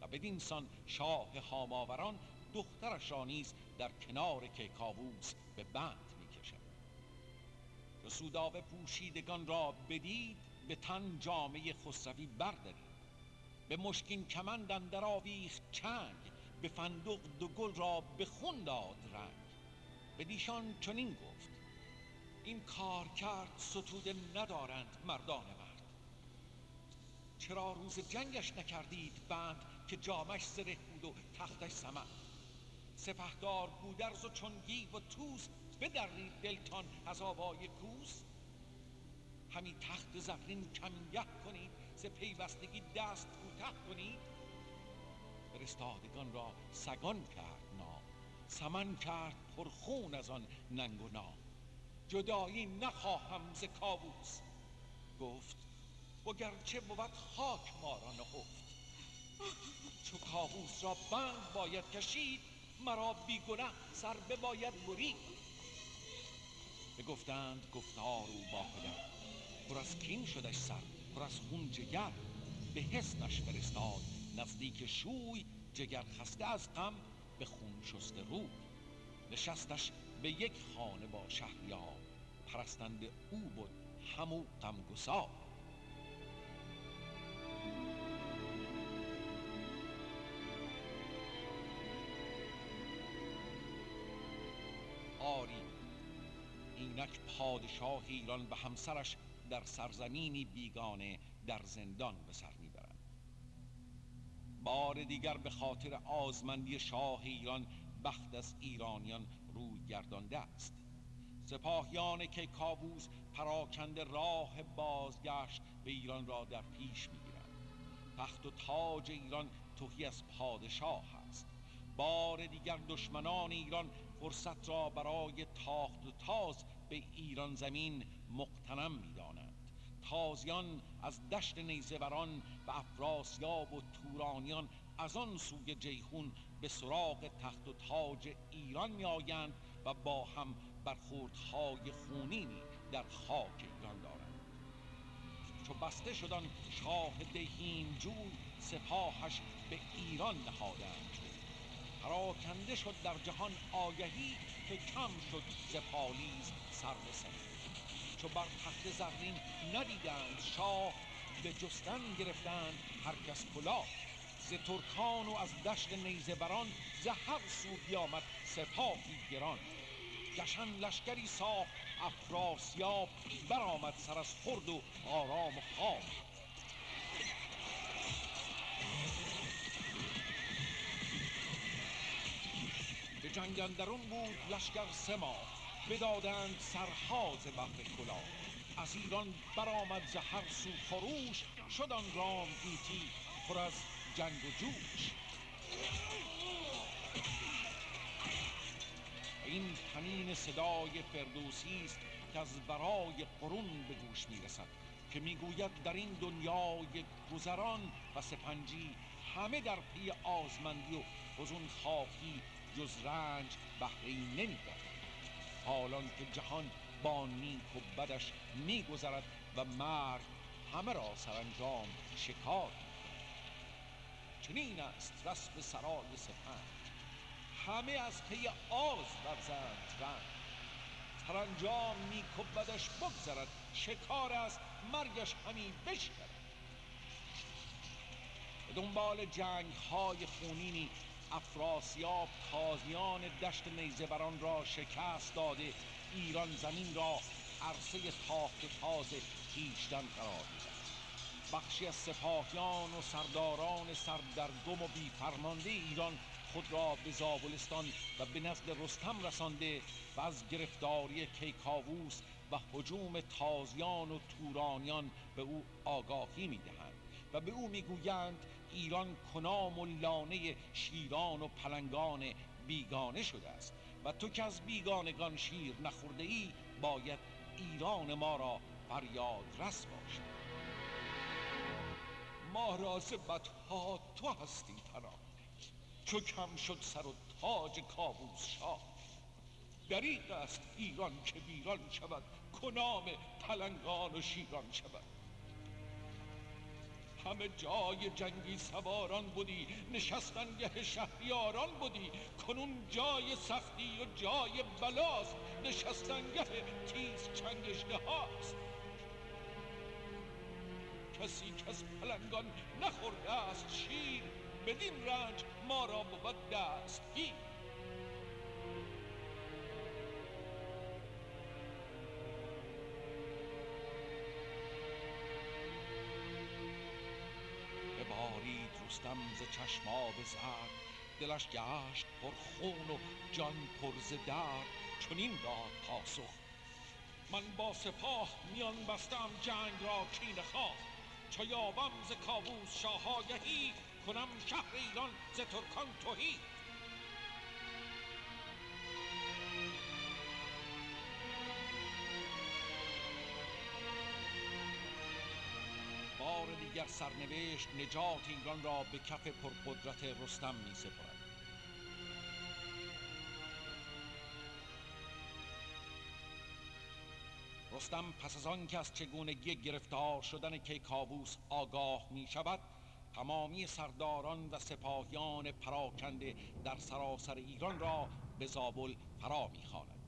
و بدین سان شاه هاماوران دخترش را نیز در کنار کیکاووس به بند می‌کشد. و سوداوه پوشیدگان را بدید به تن جامعه خسروی بردارید. به مشکین کمند اندر آویخت چنگ به فندق دو گل را به خون داد رنگ. به دیشان چنین گفت این کار کرد ستوده ندارند مردان مرد. چرا روز جنگش نکردید بند که جامش زره بود و تختش سمن؟ سپهدار گودرز و چنگی و توس بدرید دلتان از آوای کوس؟ همین تخت زفرین کمیه کنید ز پیوستگی دست کوته کنید فرستادگان را سگان کرد نام سمن کرد پرخون از آن ننگ و نام. جدایی نخواهم ز کاووس. گفت وگرچه بود خاک ما را نهفت. چو کاووس را بند باید کشید مرا بیگنه سر باید برید. بگفتند گفتار او با پدر. پر از کین شدش سر. پر از خون جگر به حسنش فرستاد. نزدیک شوی جگر خسته از غم به خون شسته روی. نشستش به یک خانه با شهریار. پرستنده او بود همو غمگسار آری اینک پادشاه ایران به همسرش در سرزمینی بیگانه در زندان به سر می‌برند. بار دیگر به خاطر آزمندی شاه ایران بخت از ایرانیان روی گردانده است. سپاهیان که کاووس پراکنده راه بازگشت به ایران را در پیش می‌گیرند. تخت و تاج ایران توهی از پادشاه است. بار دیگر دشمنان ایران فرصت را برای تاخت و تاز به ایران زمین مقتنم می‌دانند تازیان از دشت نیزوران و افراسیاب و تورانیان از آن سوی جیهون به سراغ تخت و تاج ایران می آیند و با هم برخوردهای خونینی در خاک ایران دارند. چو بسته شدن شاه دهیم جوی سپاهش به ایران نهادند. پراکنده شد در جهان آگهی که کم شد ز پالیز سر. چو بر تخت زرین ندیدند شاه به جستن گرفتند هر کس کلاه. ز ترکان و از دشت نیزه بران ز هر سو بیامد سپاهی گران. گشن لشکری ساخت افراسیاب برآمد سر از خورد و آرام و خواب به جنگ اندرون بود لشکر سه ماه. بدادند سرهاز بهر کلاه. از ایران برآمد ز هر سو خروش شد آن رام گیتی پر از جنگ و جوش. این تنین صدای فردوسی است که از برای قرون به گوش می‌رسد که می‌گوید در این دنیای گذران و سپنجی همه در پی آزمندی و فزون خواهی جز رنج بهره نمی‌برد حالان که جهان با نیک و بدش میگذرد و مرگ همه را سرانجام شکار چنین است رسم سرای سپنج همه از پی آز برزند رنج سرانجام نیک و بدش بگذرد شکار است مرگش همی بشکرد. به دنبال جنگ های خونینی افراسیاب تازیان دشت نیزه را شکست داده. ایران زمین را عرصه تاخت و تاز خیشتن قرار می‌دهد. بخشی از سپاهیان و سرداران سردرگم و بیفرمانده ایران خود را به زابلستان و به نزد رستم رسانده و از گرفتاری کیکاووس و حجوم تازیان و تورانیان به او آگاهی می‌دهند و به او می‌گویند ایران کنام و لانه شیران و پلنگان بیگانه شده است. و تو که از بیگانگان شیر نخورده ای باید ایران ما را فریاد رس باشد ما راز بدها تو هستی تنان چو کم شد سر و تاج کابوس شاه. دریق است ایران که ویران شود کنام پلنگان و شیران شود. همه جای جنگی سواران بودی نشستنگه شهریاران بودی. کنون جای سختی و جای بلاست نشستنگه تیز چنگشده هاست. کسی از پلنگان نخورده است شیر بدین رنج ما را بود دستگیر ز چشم آب زرد دلش گشت پر خون و جان پر ز درد. چنین داد پاسخ من با سپاه میان بستم جنگ را کینه خواه. چو یابم ز کاووس شاه آگهی کنم شهر ایران ز ترکان تهی. بار دیگر سرنوشت نجات ایران را به کف پرقدرت رستم می سپرد. رستم پس از آن که از چگونگی گرفتار شدن کیکاووس آگاه می شود تمامی سرداران و سپاهیان پراکنده در سراسر ایران را به زابل فرا می‌خواند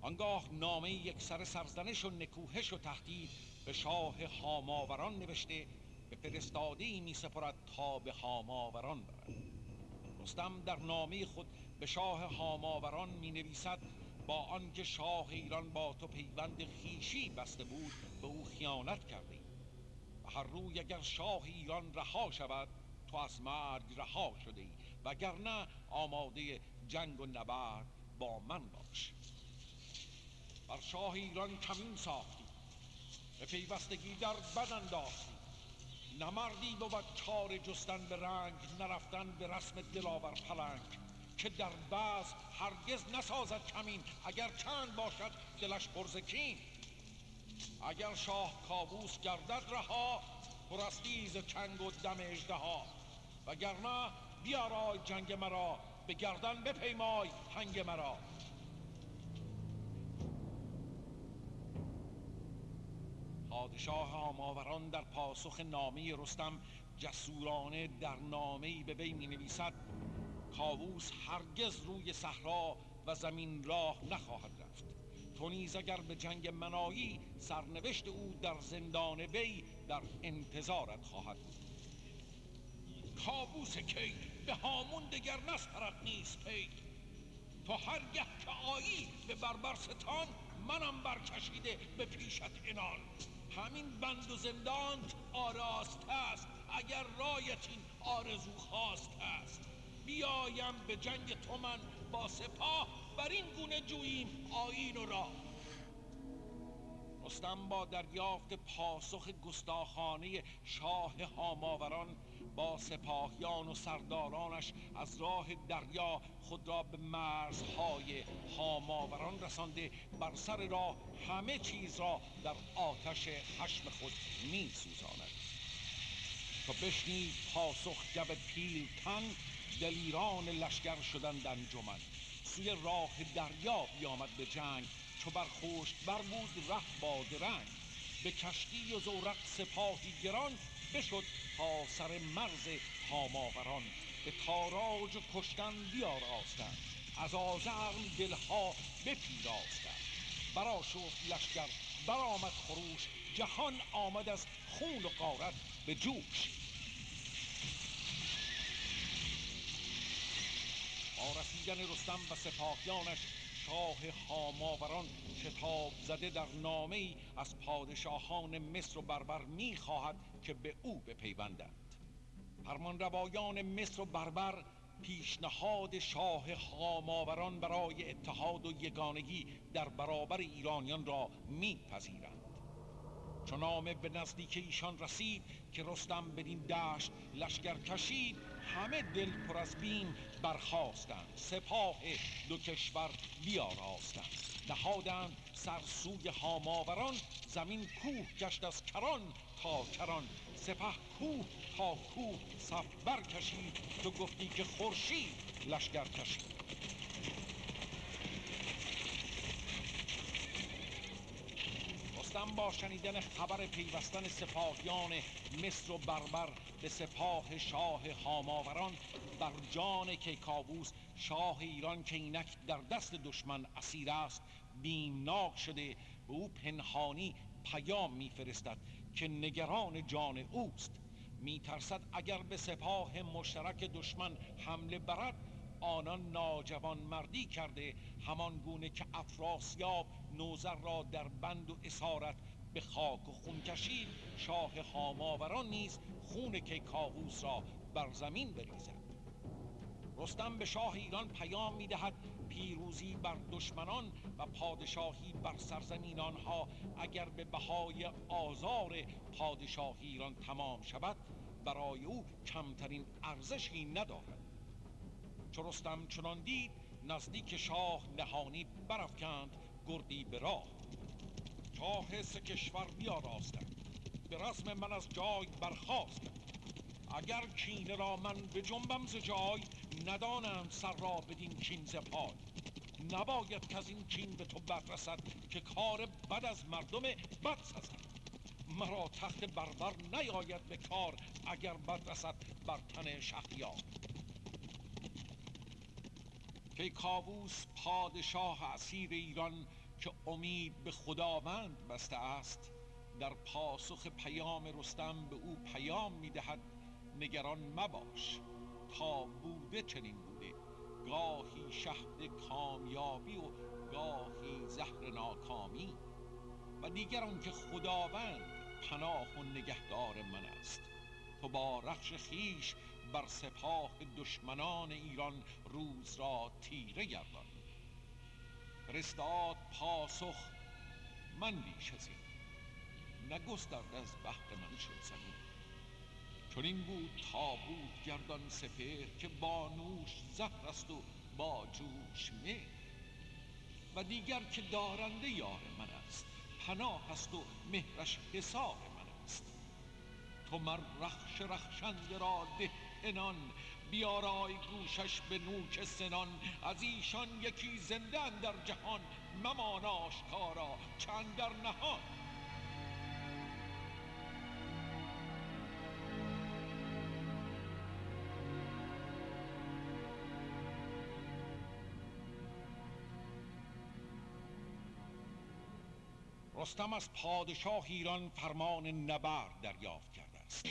آنگاه نامه یک سر سرزنش و نکوهش و تهدید به شاه هاماوران نوشته به فرستاده می سپرد تا به هاماوران برد. رستم در نامه خود به شاه هاماوران می نویسد با آنکه شاه ایران با تو پیوند خیشی بسته بود به او خیانت کرده و هر روی اگر شاه ایران رها شود تو از مرگ رها شده ای. وگرنه آماده جنگ و نبرد با من باش. بر شاه ایران کمین ساختی به پیوستگی در بد انداختی نمردی بود چار جستن به رنگ نرفتن به رسم دلاور پلنگ که در بعض هرگز نسازد کمین اگر چند باشد دلش پرزکین اگر شاه کابوس گردد رها پرستی ز چنگ و دم اژدها وگرنه بیارای جنگ مرا به گردن بپیمای هنگ مرا پادشاه آماوران در پاسخ نامه رستم جسورانه در نامه به وی می نویسد کاووس هرگز روی صحرا و زمین راه نخواهد رفت. تو نیز اگر به جنگ منایی سرنوشت او در زندان وی در انتظارت خواهد بود. کاووس کی؟ به هامون دگر نسپرد نیست پی. تو هرگه که آیی به بربرستان منم برکشیده به پیشت انان همین بند و زندانت آراست است اگر رایت این آرزو خواست است. بیایم به جنگ تو من با سپاه بر این گونه جوییم آین و راه. رستم با دریافت پاسخ گستاخانه شاه هاماوران با سپاهیان و سردارانش از راه دریا خود را به مرزهای هاماوران رسانده بر سر راه همه چیز را در آتش خشم خود می سوزاند تا بشنید پاسخ گب پیلتن دلیران لشکر شدند انجمن سوی راه دریا بیامد به جنگ چو بر خشک بر بود ره با درنگ به کشتی و زورق سپاهی گران بشد تا سر مرز هاماوران به تاراج و کشتن بیاراستند. از آزرم دلها بپیراستند. برآشفت لشکر برآمد خروش جهان آمد از خون و غارت به جوش. با رسیدن رستم و سپاهیانش شاه هاماوران شتاب زده در نامه ای از پادشاهان مصر و بربر می‌خواهد که به او بپیوندند. فرمانروایان مصر و بربر پیشنهاد شاه هاماوران برای اتحاد و یگانگی در برابر ایرانیان را میپذیرند. چون نامه به نزدیک ایشان رسید که رستم بدین دشت لشکر کشید همه دل پر از بیم برخواستند سپاه دو کشور بیاراستند. نهادند سر سوی هاماوران زمین کوه گشت از کران تا کران. سپه کوه تا کوه صف برکشید تو گفتی که خورشید لشکر کشید. رستم با شنیدن خبر پیوستن سپاهیان مصر و بربر به سپاه شاه هاماوران بر جان کیکاووس شاه ایران که اینک در دست دشمن اسیر است بیمناک شده به او پنهانی پیام میفرستد که نگران جان اوست. میترسد اگر به سپاه مشترک دشمن حمله برد آنان ناجوان مردی کرده همان گونه که افراسیاب نوزر را در بند و اسارت به خاک و خون کشید. شاه هاماوران نیز خون کیکاووس را بر زمین بریزد. رستم به شاه ایران پیام می‌دهد پیروزی بر دشمنان و پادشاهی بر سرزمین آنها اگر به بهای آزار پادشاهی ایران تمام شود برای او کمترین ارزشی ندارد. چو رستم چنان دید نزدیک شاه نهانی برافکند گردی به راه. شاه سه کشور بیاراستم به رسم من از جای برخواستم اگر کینه را من به جنبم ز جای ندانم سر را بدین کین ز پای. نباید که این کین به تو بد رسد که کار بد از مردم بد سزد مرا تخت بربر نیاید به کار اگر بد رسد بر تن شهریار. کیکاووس پادشاه اسیر ایران که امید به خداوند بسته است در پاسخ پیام رستم به او پیام می‌دهد نگران مباش تا بوده چنین بوده. گاهی شهد کامیابی و گاهی زهر ناکامی. و دیگر که خداوند پناه و نگهدار من است. تو با رخش خیش بر سپاه دشمنان ایران روز را تیره گردان. فرستاد پاسخ من بیش از این. نگسترد از بحر من شد زمین. چون این بود تا بود گردان سپهر که با نوش زهر است و با جوش و دیگر که دارنده یار من است پناه است و مهرش حساب من است. تو مر رخش رخشنده را ده انان بیارای گوشش به نوک سنان. از ایشان یکی زنده در جهان ممان آشکارا چند در نهان. رستم از پادشاه ایران فرمان نبرد دریافت کرده است.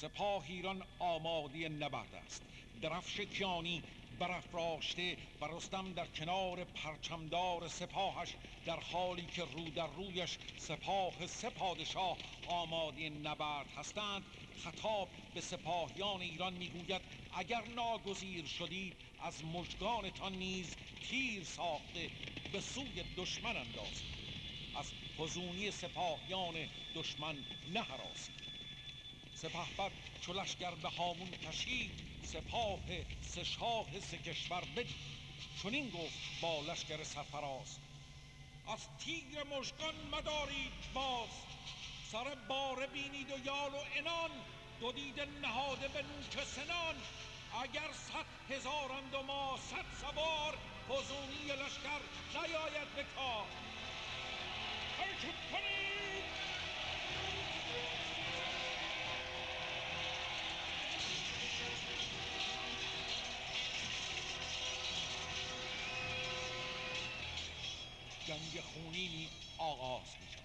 سپاه ایران آماده نبرد است. درفش کیانی برافراشته و رستم در کنار پرچمدار سپاهش در حالی که رو در رویش سپاه سه پادشاه آماده نبرد هستند خطاب به سپاهیان ایران می‌گوید اگر ناگزیر شدید از مژگانتان نیز تیر ساخته به سوی دشمن اندازید از فزونی سپاهیان دشمن نهراسید. سپهبد چو لشکر به هامون کشید سپاه سه شاه سه کشور بدید. چنین گفت با لشکر سرفراز از تیر مژگان مدارید باز. سر باره بینید و یال و انان دو دیده نهاده به نوک سنان. اگر صد هزارند و ما صد سوار فزونی لشکر نیاید به کار. خونینی آغاز می شود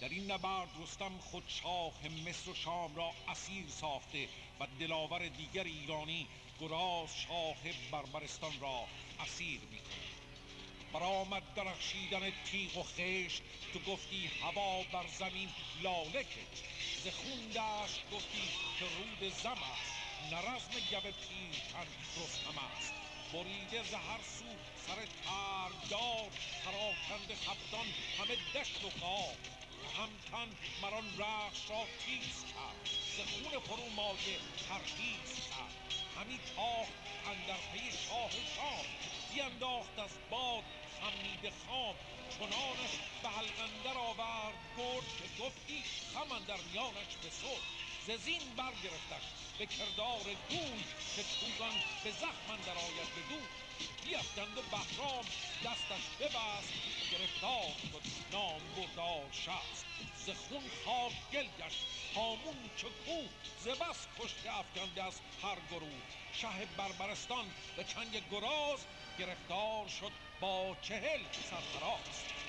در این نبرد رستم خود شاه مصر و شام را اسیر ساخته و دلاور دیگر ایرانی گراز شاه بربرستان را اسیر می کند برآمد درخشیدن تیغ و خشت تو گفتی هوا بر زمین لاله کش ز خون دشت گفتی که رود زم است نه رزم گو پیلتن رستم است. بریده ز هر سو سر ترگدار پراکنده خفتان همه دشت و غار همتن مران رخش را تیز کرد ز خون فرومایه ترخیص کرد. همی تاخت اندر پی شاه شام بینداخت از باد خمیده خام چنانش به حلقندر آورد گرد که گفتی خم اندر میانش بسرد ز زین برگرفتش به کردار گوی که چوگان به زخم اندر آید به دوی بیفکند و بهرام دستش ببست گرفتار شد نام بردار شست ز خون خاک گل گشت هامون چو کوه ز بس کشته افکنده از هر گروه شه بربرستان به چنگ گراز گرفتار شد با چهل سرفراز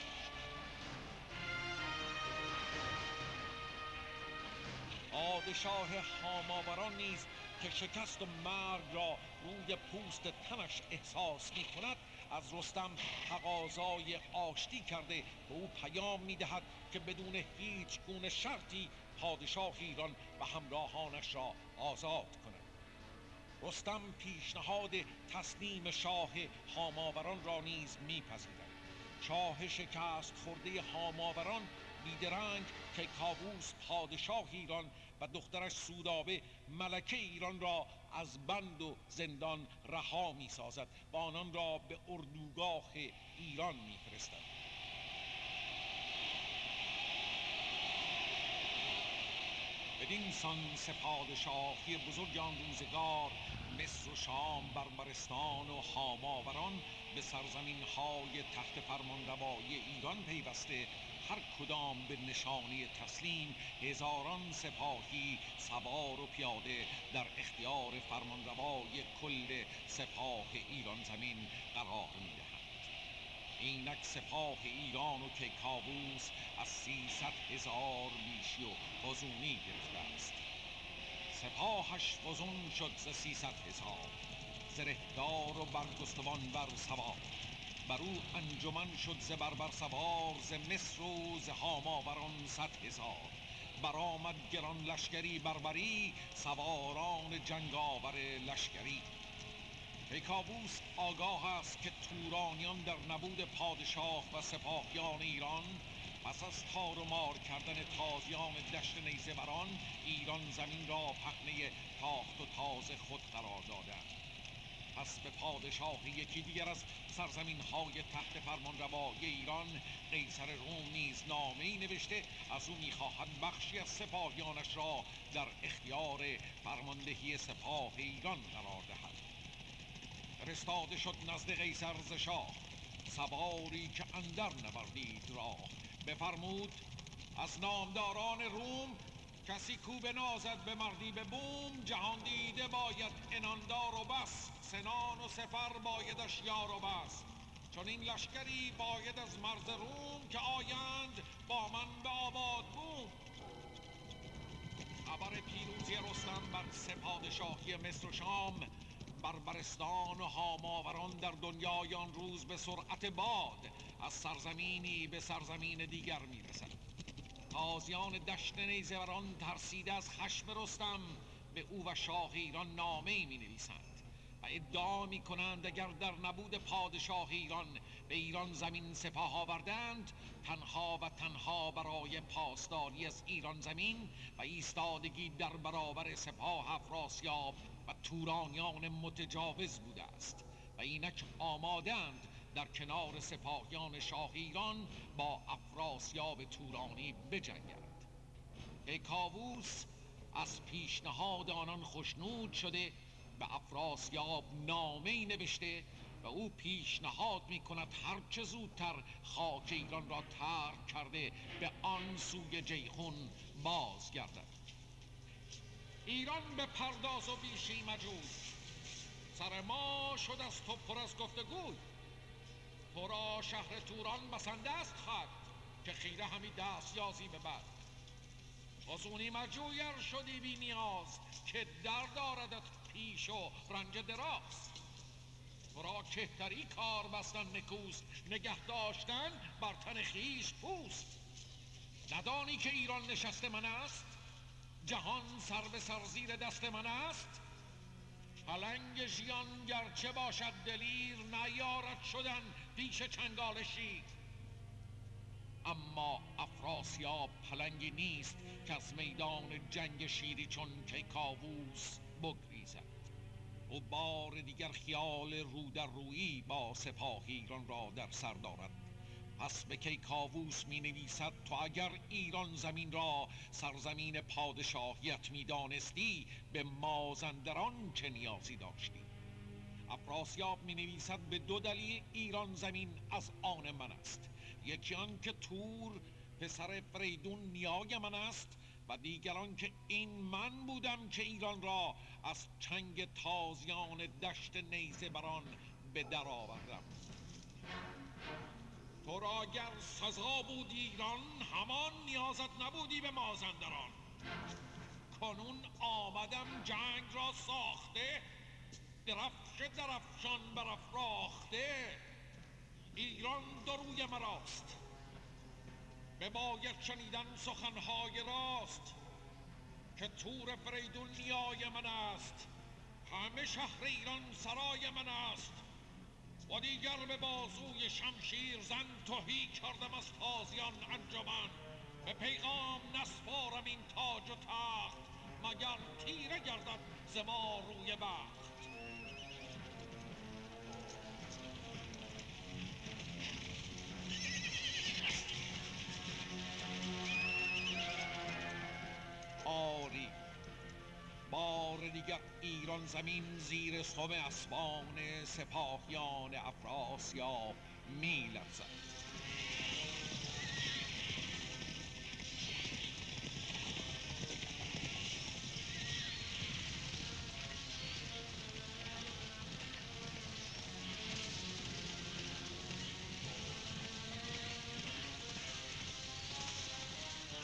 پادشاه هاماوران نیز که شکست و مرگ را روی پوست تنش احساس می کند از رستم تقاضای آشتی کرده. به او پیام می دهد که بدون هیچ گونه شرطی پادشاه ایران و همراهانش را آزاد کند. رستم پیشنهاد تسلیم شاه هاماوران را نیز میپذیرد. شاه شکست خورده هاماوران بیدرنگ که کاووس پادشاه ایران و دخترش سودابه ملکه ایران را از بند و زندان رها می سازد و آنان را به اردوگاه ایران می فرستد. بدین سان سپادشاهی بزرگ آن روزگار مصر و شام بربرستان و هاماوران به سرزمین های تحت فرمانروایی ایران پیوسته هر کدام به نشانی تسلیم هزاران سپاهی سوار و پیاده در اختیار فرمانروای کل سپاه ایران زمین قرار می‌دهند اینک سپاه ایران و کیکاووس از سیصد هزار بیشی و فزونی گرفته است. سپاهش فزون شد ز سیصد هزار. زرهدار و برگستوان بر سوار. بر او انجمن شد ز بربر سوار ز مصر و ز هاماوران صد هزار. برآمد گران لشکری بربری سواران جنگاور لشکری. پیکاووس آگاه است که تورانیان در نبود پادشاه و سپاهیان ایران پس از تار و مار کردن تازیان دشت نیزه بران ایران زمین را پهنه تاخت و تاز خود قرار دادند. پس به پادشاه یکی دیگر از سرزمین های تحت فرمان روای ایران قیصر روم نیز نامه نوشته از او می‌خواهد بخشی از سپاهیانش را در اختیار فرماندهی سپاه ایران قرار دهد. فرستاده شد نزد قیصر ز شاه. سواری که اندر نوردید راه. بفرمود از نامداران روم کسی کو بنازد به مردی به بوم جهان دیده باید اناندار و بس سنان و سفر بایدش یار و بس. چون این لشکری باید از مرز روم که آیند با من به آباد بوم. خبر پیروزی رستم بر سه پادشاهی مصر و شام بربرستان و هاماوران در دنیای آن روز به سرعت باد. از سرزمینی به سرزمین دیگر می‌رسد. تازیان دشت نیزوران ترسیده از خشم رستم به او و شاه ایران نامه می نویسند و ادعا می کنند اگر در نبود پادشاه ایران به ایران زمین سپاه آوردند تنها و تنها برای پاسداری از ایران زمین و ایستادگی در برابر سپاه افراسیاب و تورانیان متجاوز بوده است. و اینک آمادند در کنار سپاهیان شاه ایران با افراسیاب تورانی بجنگند. کاووس از پیشنهاد آنان خوشنود شده به افراسیاب نامه نوشته و او پیشنهاد می کند هرچه زودتر خاک ایران را ترک کرده به آن سوی جیخون بازگردد. ایران به پرداز و بیشی مجوی سر ما شد از تو پر از گفتگوی تو را شهر توران بسنده است خط که خیره همی دست یازی به بد. فزونی مجویر شدی بی نیاز که در داردت پیش و رنج دراز. تو را کهتری کار بستن نکوست نگه داشتن بر تن خیش پوست. ندانی که ایران نشسته من است جهان سر به سر زیر دست من است. پلنگ ژیان گرچه باشد دلیر نیارد شدن پیش چنگال شیر اما افراسیاب پلنگی نیست که از میدان جنگ شیری چون کیکاووس بگریزد. و بار دیگر خیال رو در رویی با سپاه ایران را در سر دارد. پس به کیکاووس می نویسد تو اگر ایران زمین را سرزمین پادشاهیت می دانستی به مازندران چه نیازی داشتی؟ افراسیاب می نویسد به دو دلیل ایران زمین از آن من است. یکی آن که تور پسر فریدون نیای من است و دیگران که این من بودم که ایران را از چنگ تازیان دشت نیزه بران به در آوردم. تو را گر سزا بود ایران همان نیازت نبودی به مازندران. کنون آمدم جنگ را ساخته درفش درفشان برافراخته. ایران دروی مراست. باید شنیدن سخنهای راست. که تور فریدون نیای من است. همه شهر ایران سرای من است. و دیگر به بازوی شمشیر زن توهی کردم از تازیان انجمن. به پیغام نسپارم این تاج و تخت مگر تیره گردد ز ما روی بخت. دیگر ایران زمین زیر سم اسبان سپاهیان افراسیاب می لرزد.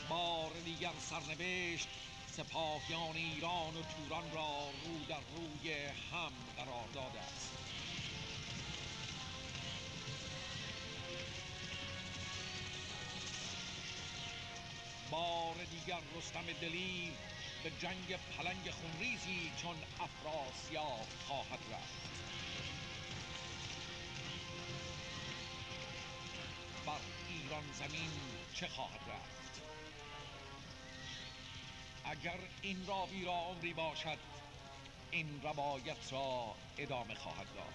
بار دیگر سرنوشت سپاهیان ایران و توران را رو در روی هم قرار داده است. بار دیگر رستم دلیر به جنگ پلنگ خونریزی چون افراسیاب خواهد رفت. بر ایران زمین چه خواهد رفت؟ اگر این راوی را عمری باشد این روایت را ادامه خواهد داد.